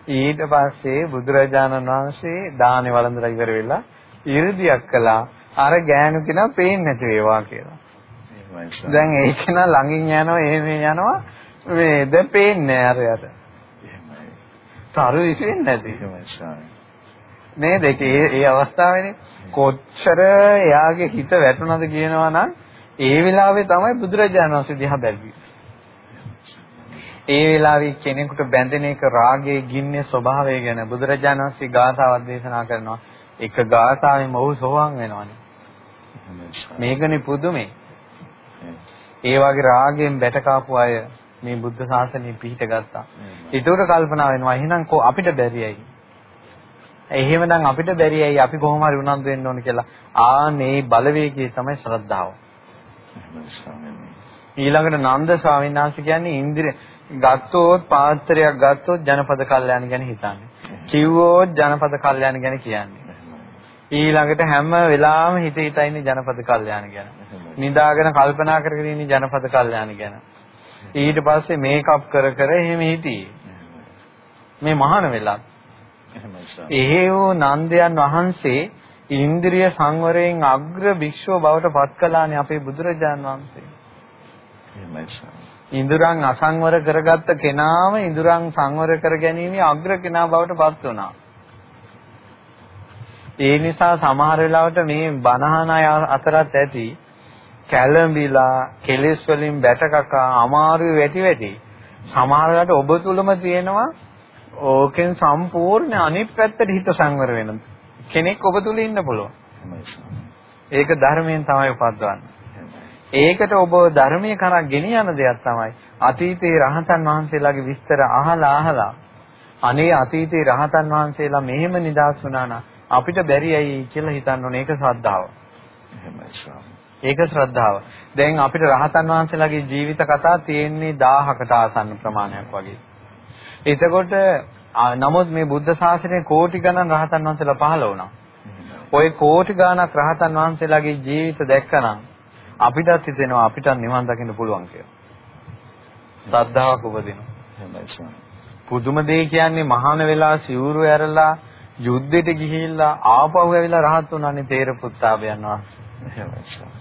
[SPEAKER 2] ඊට පස්සේ බුදුරජාණන් වහන්සේ දානේ වළඳලා ඉවර වෙලා 이르දියක් කළා අර ගෑනු කෙනා පේන්නේ නැති වේවා කියලා. දැන් ඒ කෙනා ළඟින් යනවා එහෙම යනවා මේ දැන් පේන්නේ අරයට. තරු විශ්ෙන්නේ නැති. නේද? ඒ ඒ අවස්ථාවේනේ කොච්චර එයාගේ හිත වැටුණාද කියනවා නම් ඒ වෙලාවේ තමයි බුදුරජාණන් වහන්සේ දිහා බැලුවේ. ඒ වෙලාවේ කෙනෙකුට බැඳෙන එක රාගයේ ගින්නේ ස්වභාවය ගැන බුදුරජාණන් වහන්සේ ගාථාවක් දේශනා කරනවා. එක ගාථාවෙම ඔහු සෝවාන් වෙනවනේ. මේකනේ පුදුමේ. ඒ වගේ රාගයෙන් බැටකාපු අය මේ බුද්ධ ශාසනය පිහිට ගත්තා. ඒකට කල්පනා වෙනවා එහෙනම් කො අපිට බැරියයි. එහෙමනම් අපිට බැරියයි අපි කොහොම හරි උනන්දු වෙන්න ඕන කියලා. ආනේ බලවේගය තමයි ශ්‍රද්ධාව. ඊළඟට නන්ද ස්වාමීන් වහන්සේ කියන්නේ ඉන්ද්‍රිය ගත්තොත් පාත්‍රයක් ගත්තොත් ජනපද කල්යාණ ගැන හිතන්නේ. කිව්වොත් ජනපද කල්යාණ ගැන කියන්නේ. ඊළඟට හැම වෙලාවෙම හිත හිතා ඉන්නේ ජනපද කල්යාණ ගැන. නිදාගෙන කල්පනා කර කර ඉන්නේ ජනපද කල්යාණ ගැන. ඊට පස්සේ මේකප් කර කර එහෙම හිටියේ. මේ මහාන වෙලා. එහෙව් නන්දයන් වහන්සේ ඉන්ද්‍රිය සංවරයෙන් අග්‍ර භික්ෂුව බවට පත් කළානේ අපේ බුදුරජාන් වහන්සේ. ඉඳුරන් අසංවර කරගත්ත කෙනාම ඉඳුරන් සංවර කර ගැනීම අග්‍ර කෙනා බවට පත් වුණා. ඒ නිසා සමහර වෙලාවට මේ බනහන අය අතරත් ඇති කැළඹිලා කෙලෙස් වලින් බැටකකා අමාරු වැටි වැටි සමහර වෙලාවට ඔබ තුලම තියෙනවා ඕකෙන් සම්පූර්ණ අනිත් පැත්තට හිත සංවර වෙන කෙනෙක් ඔබ තුල ඉන්න පුළුවන්. ඒක ධර්මයෙන් තමයි උපද්දවන්නේ. ඒකට ඔබ ධර්මයේ කරා ගෙන යන දෙයක් තමයි අතීතයේ රහතන් වහන්සේලාගේ විස්තර අහලා අහලා අනේ අතීතයේ රහතන් වහන්සේලා මෙහෙම නිදාස් වුණා නම් අපිට බැරි ඇයි කියලා හිතන්න ඕනේ ඒක ශ්‍රද්ධාව. ඒක ශ්‍රද්ධාව. දැන් අපිට රහතන් වහන්සේලාගේ ජීවිත කතා තියෙන්නේ 1000කට ආසන්න ප්‍රමාණයක් වගේ. එතකොට නමුත් මේ බුද්ධ ශාසනයේ කෝටි ගණන් රහතන් වහන්සේලා පහළ වුණා. ওই කෝටි ගණක් රහතන් වහන්සේලාගේ ජීවිත දැක්කනම් අපිටත් හිතෙනවා අපිට නිවන් දකින්න පුළුවන් කියලා. ශ්‍රද්ධාවක් උපදිනවා. පුදුම දෙය කියන්නේ මහාන වෙලා සිවුරු ඇරලා යුද්ධෙට ගිහිල්ලා ආපහු ඇවිල්ලා රහත් වුණානේ තේර පුත්තාවයන් වහන්සේ.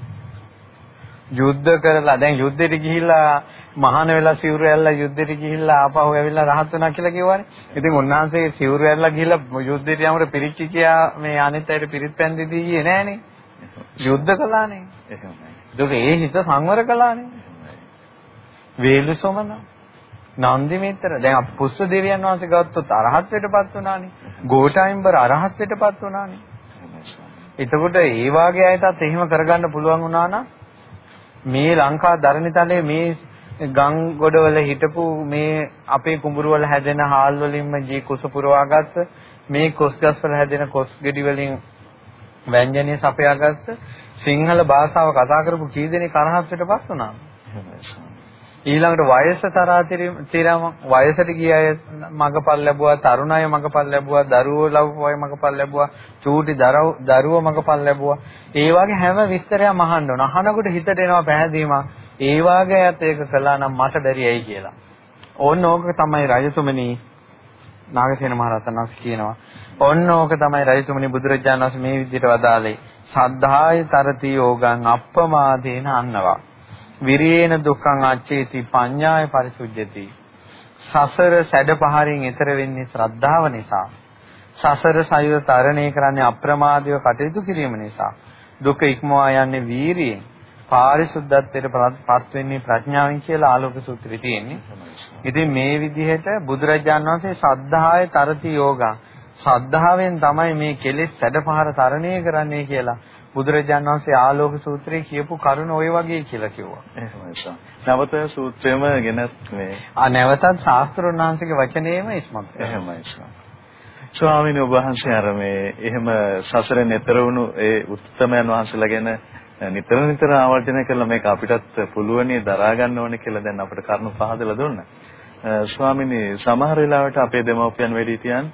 [SPEAKER 2] යුද්ධ කරලා දැන් යුද්ධෙට ගිහිල්ලා මහාන වෙලා සිවුරු ඇල්ලලා යුද්ධෙට ගිහිල්ලා ආපහු ඇවිල්ලා රහත් වුණා කියලා කිව්වනේ. ඉතින් උන්වහන්සේ සිවුරු ඇල්ලලා ගිහිල්ලා යුද්ධෙට යමුට පිරිච්චි කියා මේ අනිත් අයට පිරිත් පැන් දෙදී ගියේ නෑනේ. යුද්ධ කළානේ. එහෙමයි. ඒක ඒ හිත සංවර කළානේ. වේලුසොමනා නන්දි මිත්‍ර දැන් අපි පුස්ස දෙවියන් වහන්සේ ගත්තොත් අරහත්ත්වයටපත් වුණානේ. ගෝඨායිම්බර අරහත්ත්වයටපත් වුණානේ. එතකොට ඒ වාගේ අයටත් එහෙම කරගන්න පුළුවන් වුණා නම් මේ ලංකා ධරණිතලයේ මේ ගම් ගොඩවල හිටපු මේ අපේ කුඹුරු වල හැදෙන හාල් වලින්ම ජී කුස පුරවාගත්ත මේ කොස් ගස් වල හැදෙන කොස් ගෙඩි වලින් ව්‍යංජනීය සපයාගත්ත සිංහල භාෂාව කතා කරපු කී දෙනෙක් අරහත්ත්වයටපත් වුණා. ඊළඟට වයස තරාතිරම වයසට ගිය අය මගපල් ලැබුවා තරුණ අය මගපල් ලැබුවා දරුවෝ ලැබුව අය මගපල් ලැබුවා චූටි දරුවෝ මගපල් ලැබුවා. ඒ වගේ හැම විස්තරයක්ම අහන්න ඕන. අහනකොට හිතට එනවා පැහැදීමක් ඒ වගේ අයත් ඒක කළා නම් මට බැරි ඇයි කියලා. ඕන්න ඕක තමයි රජතුමනි නාගසේන මහරහතන් වහන්සේ කියනවා. ඔන්න ඕක තමයි රජතුමනි බුදුරජාණන් වහන්සේ මේ විදිහට වදාළේ. සද්ධාය තරති යෝගං අප්පමාදේන අන්නවා. විරියේන දුක්ඛං අච්චේති පඤ්ඤාය පරිසුද්ධති. සසර සැඩ පහරින් එතර වෙන්නේ ශ්‍රද්ධාව නිසා. සසර සයුර තරණය කරන්නේ අප්‍රමාදීව කටයුතු කිරීම නිසා. දුක ඉක්මවා යන්නේ වීරියෙන්. පාරිශුද්ධත්වයට පත් වෙන්නේ ප්‍රඥාවෙන් කියලා ආලෝක සූත්‍රයේ තියෙන්නේ. ඉතින් මේ විදිහට බුදුරජාන් වහන්සේ සද්ධාය තරති යෝගා ශ්‍රද්ධාවෙන් තමයි මේ කෙලෙස් සැඩපහර තරණය කරන්නේ කියලා බුදුරජාන් වහන්සේ ආලෝක සූත්‍රයේ කියපු කරුණ ওই වගේ කියලා කිව්වා.
[SPEAKER 1] එහෙමයි. නැවත සූත්‍රයම ගෙනත් මේ
[SPEAKER 2] ආ නැවතත් ශාස්ත්‍රඥාන්සේගේ වචනේම ඉස්මතු.
[SPEAKER 1] එහෙමයි. ස්වාමීන් වහන්සේ අර මේ එහෙම සසරෙන් එතර වුණු ඒ උත්තමයන් වහන්සේලා ගැන නිතර නිතර ආවර්ජනය කළා මේක අපිටත් පුළුවනි දරා ගන්න ඕනේ කියලා දැන් අපිට කරුණු පහදලා දුන්නා. ස්වාමීනි සමහර වෙලාවට අපේ දෙමව්පියන් වැඩිහිටියන්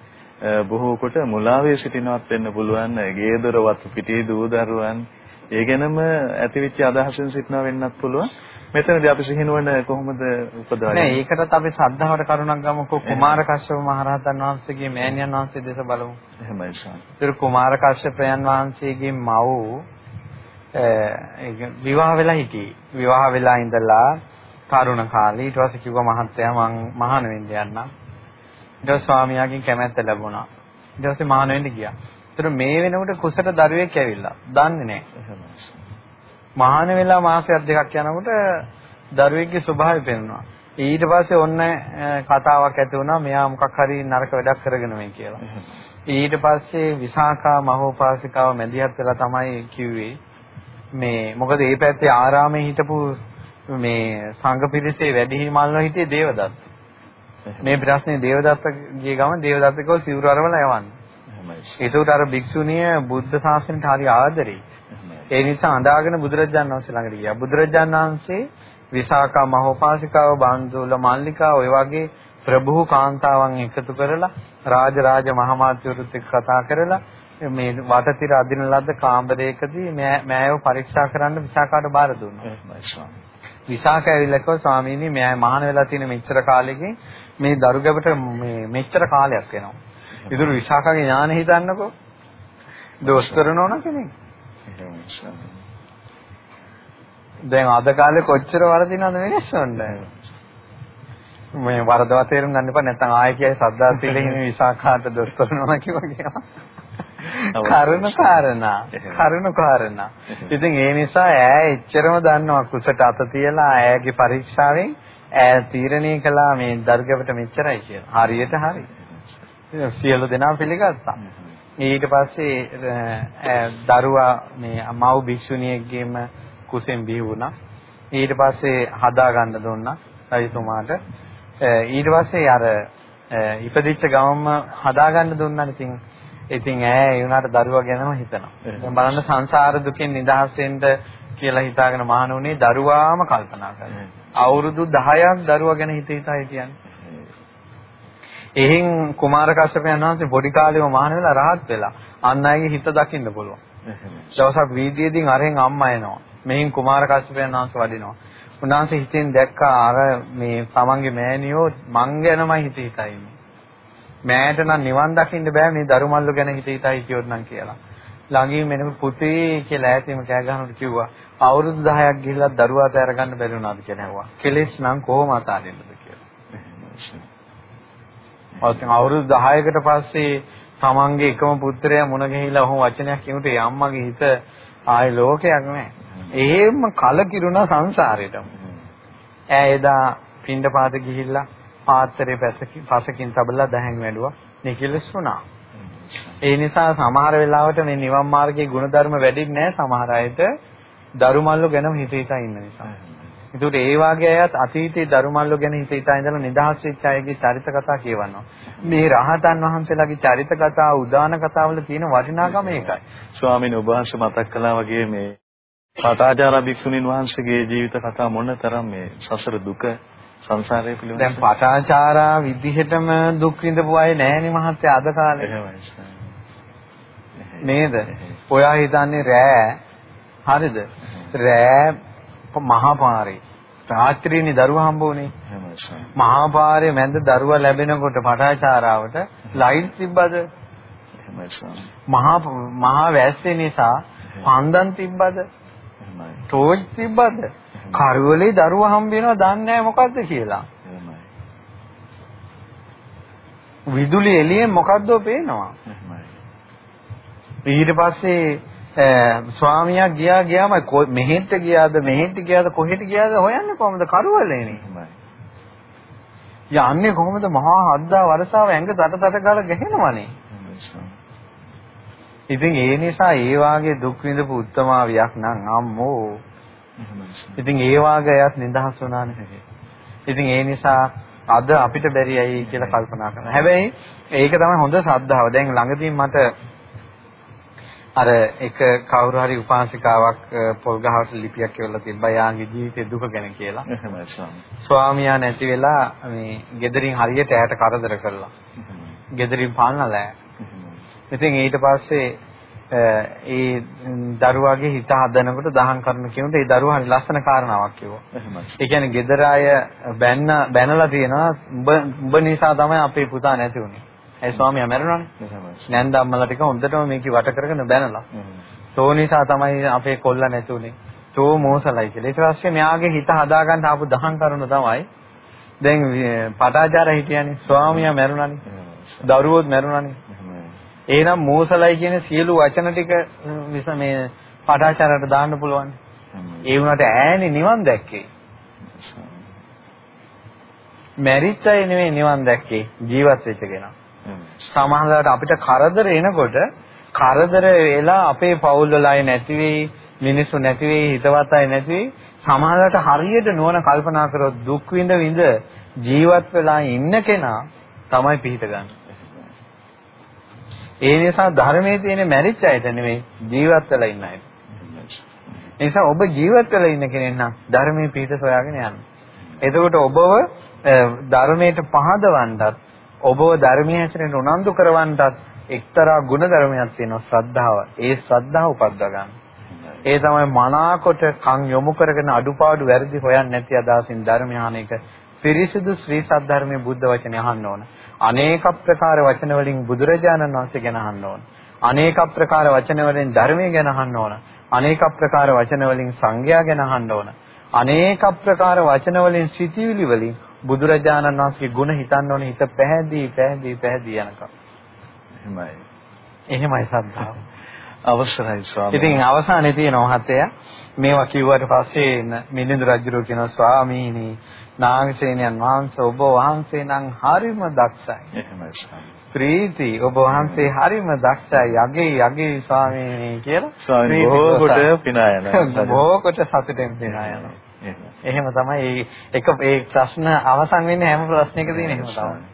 [SPEAKER 1] බොහෝ කොට මුලාවේ සිටිනවත් වෙන්න පුළුවන් ගේ දොර වතු පිටේ දූ දරුවන්. ඒ ගැනම ඇතිවිච්ච අදහසෙන් සිටිනවා වෙන්නත් පුළුවන්. මෙතනදී අපි සිහිනුවන කොහොමද උපදවන්නේ?
[SPEAKER 2] නෑ ඒකටත් අපි ශ්‍රද්ධාවට කරුණක් ගමුකෝ. කුමාර කශ්‍යප මහරහතන් වහන්සේගේ මෑණියන් වහන්සේ දෙස බලමු.
[SPEAKER 1] එහෙමයි සාම
[SPEAKER 2] ඒතර කුමාර කශ්‍යපයන් වහන්සේගේ මව් විවාහ වෙලා හිටියේ. විවාහ වෙලා ඉඳලා තරුණ කාලේ. ඊට පස්සේ කිව්වා මහත්තයා මං මහාන වෙන්න යන්නම් ඊට ස්වාමියාගෙන් කැමැත්ත ලැබුණා. ඊට පස්සේ මහාන වෙන්න ගියා. ඒතර මේ වෙනකොට කුසට දරුවෙක් ඇවිල්ලා. දන්නේ නැහැ. මහාන වෙලා මාසයක් දෙකක් යනකොට දරුවෙක්ගේ ස්වභාවය පේනවා. ඊට පස්සේ ඔන්න කතාවක් ඇති වුණා මෙයා මොකක් හරි නරක වැඩක් කරගෙන මේ කියලා. ඊට පස්සේ විසාකා මහෝපාසිකාව මැදිහත් වෙලා තමයි කිව්වේ මේ මොකද මේ පැත්තේ ආරාමේ හිටපු මේ සංඝ පිරිසේ වැඩිහිමල්ව හිටියේ දේවදත්ත. මේ ප්‍රශ්නේ දේවදත්ත ගිය ගමන් දේවදත්ත කෝ සිවුරු අරවලා යවන්නේ. ඒකට අර භික්ෂුණිය බුද්ධ ශාසනයට හරි ආදරෙයි. ඒ නිසා අඳාගෙන බුදුරජාණන් වහන්සේ ළඟට ගියා. බුදුරජාණන් වහන්සේ විසාකා මහෝපාසිකාව, බාන්දුල මල්ලිකා ඔය වගේ ප්‍රභූ කාන්තාවන් එකතු කරලා රාජරාජ මහමාත්‍යවරුත් එක්ක කතා කරලා මේ වටතිර අදින ලද්ද කාමරයකදී මෑයව පරීක්ෂා කරන්න විසාකාට බාර දුන්නා. විසාක ඇවිල්ලා කිව්වා ස්වාමීනි මම මහාන වෙලා තියෙන මෙච්චර කාලෙකින් මේ දරු ගැබට මේ මෙච්චර කාලයක් වෙනවා. ඉතුරු විසාකගේ ඥාන හිතන්නකෝ. දොස්තර නෝන කෙනෙක්. දැන් අද කාලේ කොච්චර වරදිනවද මිනිස්සුන්ට? මේ වරදවා තේරුම් ගන්න එපා නැත්නම් ආයෙ කියයි සද්දා සීලෙ හිමි විසාකාට දොස්තර නෝන කිව්වා කියලා. කරුණ කාරණා කරුණ කාරණා ඉතින් ඒ නිසා ඈ එච්චරම දන්නවා කුසට අත තියලා ඈගේ පරීක්ෂාවෙන් ඈ තීරණය කළා මේ දර්ගවට මෙච්චරයි කියලා හරියට හරි සියලු දෙනා පිළිගත්තා. ඊට පස්සේ දරුවා මේ මව් භික්ෂුණියගෙම කුසෙන් බිහි වුණා. ඊට පස්සේ හදා ගන්න දුන්නා රජතුමාට. ඊට පස්සේ අර ඉපදිච්ච ගමම හදා ගන්න දුන්නා. ඉතින් ඉතින් ඈ ඒ උනාට දරුවා ගැනම හිතනවා. දැන් බලන්න සංසාර දුකෙන් නිදහස් වෙන්න කියලා හිතාගෙන මහණුනේ දරුවාම කල්පනා කරනවා. අවුරුදු 10ක් දරුවා ගැන හිත හිතා හිටියන්නේ. එහෙන් කුමාර කස්සපයන් වහන්සේ පොඩි කාලේම මහාන වෙලා rahat වෙලා අන් අයගේ හිත දකින්න පුළුවන්. දවසක් වීදියේදී අරෙන් අම්මා එනවා. මෙහින් කුමාර කස්සපයන් වහන්සේ වඩිනවා. උන්වහන්සේ හිතෙන් දැක්කා අර මේ තමන්ගේ මෑණියෝ මං ගැනමයි හිත හිතා ඉන්නේ. මෑට නම් නිවන් දකින්න බෑ මේ දරුමල්ලු ගැන හිත හිතා හිටියොත් නම් කියලා. ළඟින් මෙන්න පුතේ කියලා ඈතෙම කෑ ගහනකොට කිව්වා අවුරුදු 10ක් ගිහිල්ලා දරුවාට අරගන්න බැරි වුණාද කියලා ඇහුවා. කෙලෙස් නම් කොහොම අතාරින්නද කියලා. ඔතින් අවුරුදු 10කට පස්සේ තමන්ගේ එකම පුත්‍රයා මුණ ගැහිලා ඔහොම වචනයක් කියනකොට ඒ අම්මගේ හිත ආයේ ලෝකයක් නෑ. එහෙම කලකිරුණා සංසාරේටම. ඈ එදා පින්ඩපාත ගිහිල්ලා පාත්‍රයේ පසකින් තබලා දහන් වැළුවා. නිකලස් වුණා. ඒ නිසා සමහර වෙලාවට මේ නිවන් මාර්ගයේ ගුණධර්ම වැඩින්නේ නැහැ සමහර අයට දරුමල්ලු ගැනම හිත හිතා ඉන්න නිසා. ඒකට ඒ වාගේ අයත් අතීතයේ ධර්මල්ලෝ ගැන හිත හිතා ඉඳලා නිදහස් වෙච්ච අයගේ චරිත කතා කියවනවා. මේ රහතන් වහන්සේලාගේ චරිත කතා උදාන කතාවල තියෙන වටිනාකම ඒකයි.
[SPEAKER 1] ස්වාමීන් වහන්සේ මතක් කළා වගේ මේ පටාචාර භික්ෂුණීන් වහන්සේගේ ජීවිත කතා මොනතරම් මේ සසර දුක සංසාරයේ පිළිබඳ
[SPEAKER 2] දැන් පටාචාරා විදිහටම දුක් විඳපු අය නැහැනේ මහත්තයා අද කාලේ. නේද? ඔයා හිතන්නේ රෑ හරිද? රෑ මහා පාරේ රාත්‍රියේනේ දරුවා හම්බුනේ. මහා පාරේ මැද දරුවා ලැබෙනකොට පටාචාරාවට ලයිට් තිබ්බද? මහා මහා වැස්සේ නිසා පන්දන් තිබ්බද? ටෝච් තිබ්බද? කරවලේ දරුවා හම්බ වෙනවා දන්නේ නැහැ මොකද්ද කියලා. විදුලි එළියෙන් මොකද්දෝ පේනවා. ඊට පස්සේ ස්වාමියා ගියා ගියාම මෙහෙට ගියාද මෙහෙට ගියාද කොහෙට ගියාද හොයන්නේ කොහොමද කරුවලේනේ. යන්නේ කොහොමද මහා හද්දා වරසාව ඇඟ තට තට ගාලා ගහනවනේ. ඉතින් ඒ නිසා ඒ වාගේ දුක් විඳපු උත්තමාවියක් නම් අම්මෝ. ඉතින් ඒ වාගේයත් නිදහස් වුණානේ. ඉතින් ඒ නිසා අද අපිට බැරි ඇයි කියලා කල්පනා කරනවා. හැබැයි ඒක තමයි හොඳ ශ්‍රද්ධාව. දැන් ළඟදී මට අර එක කවුරු හරි උපාසිකාවක් පොල් ගහවට ලිපියක් කියවලා තිබ්බා යාගේ ජීවිතේ දුක ගැන කියලා.
[SPEAKER 1] එහෙමයි ස්වාමී.
[SPEAKER 2] ස්වාමියා නැති වෙලා මේ ගෙදරින් හරියට ඇයට කරදර කළා. ගෙදරින් පාන්නලා. ඉතින් ඊට පස්සේ ඒ දරුවාගේ හිත හදනකොට දහම් කරන කියනකොට ඒ දරුවා හරි ලස්සන කාරණාවක් කිව්වා. එහෙමයි. ඒ කියන්නේ ගෙදර අය බැන්න බැනලා තියෙනවා උඹ නිසා තමයි අපේ පුතා නැති වුනේ. ඒ ස්වාමියා මැරුණානේ. නැන්ද අම්මලා ටික හොඳටම මේක වට කරගෙන බැනලා. තෝ නිසා තමයි අපේ කොල්ල නැතුනේ. තෝ මෝසලයි කියලා. ඊට පස්සේ මෙයාගේ හිත හදාගන්න ආපු දහම් කරුණ තමයි දැන් පටාචාර හිටියානේ. ස්වාමියා මැරුණානේ. දරුවෝත් මැරුණානේ. එහෙනම් මෝසලයි කියන සියලු වචන ටික මේ පටාචාරයට දාන්න පුළුවන්. ඒ වුණාට ඈනේ නිවන් දැක්කේ. මැරිච්ච අය නෙවෙයි නිවන් දැක්කේ ජීවත් වෙච්ච කෙනා. සමහරවිට අපිට කරදර එනකොට කරදර වෙලා අපේ පවුල් වල අය නැති වෙයි මිනිස්සු නැති වෙයි හිතවත් අය නැති වෙයි සමහරවිට හරියට නුවණ කල්පනා කරොත් දුක් විඳ විඳ ජීවත් වෙලා ඉන්න කෙනා තමයි පිහිට ගන්න. ඒ නිසා ධර්මයේ තියෙන මැරිච්ච අයට නෙමෙයි ජීවත් වෙලා ඉන්න අයට. ඒ නිසා ඔබ ජීවත් වෙලා ඉන්න කෙනෙක් නම් ධර්මයේ පිහිට සොයාගෙන යන්න. එතකොට ඔබව ධර්මයට පහදවන්නත් ඔබව ධර්මයේ හැසිරෙන්න උනන්දු කරවන්නත් එක්තරා ගුණ ධර්මයක් තියෙනවා ශ්‍රද්ධාව. ඒ ශ්‍රද්ධාව උපද්දව ගන්න. ඒ තමයි මනාකොට කන් යොමු කරගෙන අඩුපාඩු වැරදි හොයන්නේ නැති අදහසින් ධර්මය අහන එක පිරිසිදු ශ්‍රී සද්ධර්මයේ බුද්ධ වචනේ අහන්න ඕන. අනේක ප්‍රකාර වචන වලින් බුදුරජාණන් වහන්සේ ගැන අහන්න ඕන. අනේක ප්‍රකාර වචන වලින් ධර්මය ගැන අහන්න ඕන. අනේක ප්‍රකාර වචන වලින් සංඝයා ගැන අහන්න ඕන. අනේක ප්‍රකාර වචන වලින් සිටිවිලි වලින් බුදුරජාණන් වහන්සේගේ ගුණ හිතන්න ඕනේ හිත පැහැදී පැහැදී පැහැදී යනකම්.
[SPEAKER 1] එහෙමයි.
[SPEAKER 2] එහෙමයි සද්ධාව.
[SPEAKER 1] අවසරයි ස්වාමී.
[SPEAKER 2] ඉතින් අවසානයේ තියෙන මහත්තයා මේවා කිව්වට පස්සේ මිලිඳු රජුරෝ කියනවා ස්වාමීනි නාගසේනයන් වහන්සේ ඔබ වහන්සේ නම් හරිම දක්ෂයි.
[SPEAKER 1] එහෙමයි.
[SPEAKER 2] ප්‍රීති ඔබ වහන්සේ හරිම දක්ෂයි යගේ යගේ ස්වාමීනි කියලා
[SPEAKER 1] බොහෝ කොට පිනා යනවා.
[SPEAKER 2] බොහෝ කොට සතුටෙන් පිනා යනවා. එහෙම තමයි ඒක ඒ ප්‍රශ්න අවසන් වෙන්නේ හැම ප්‍රශ්නයකදීම එහෙම තමයි.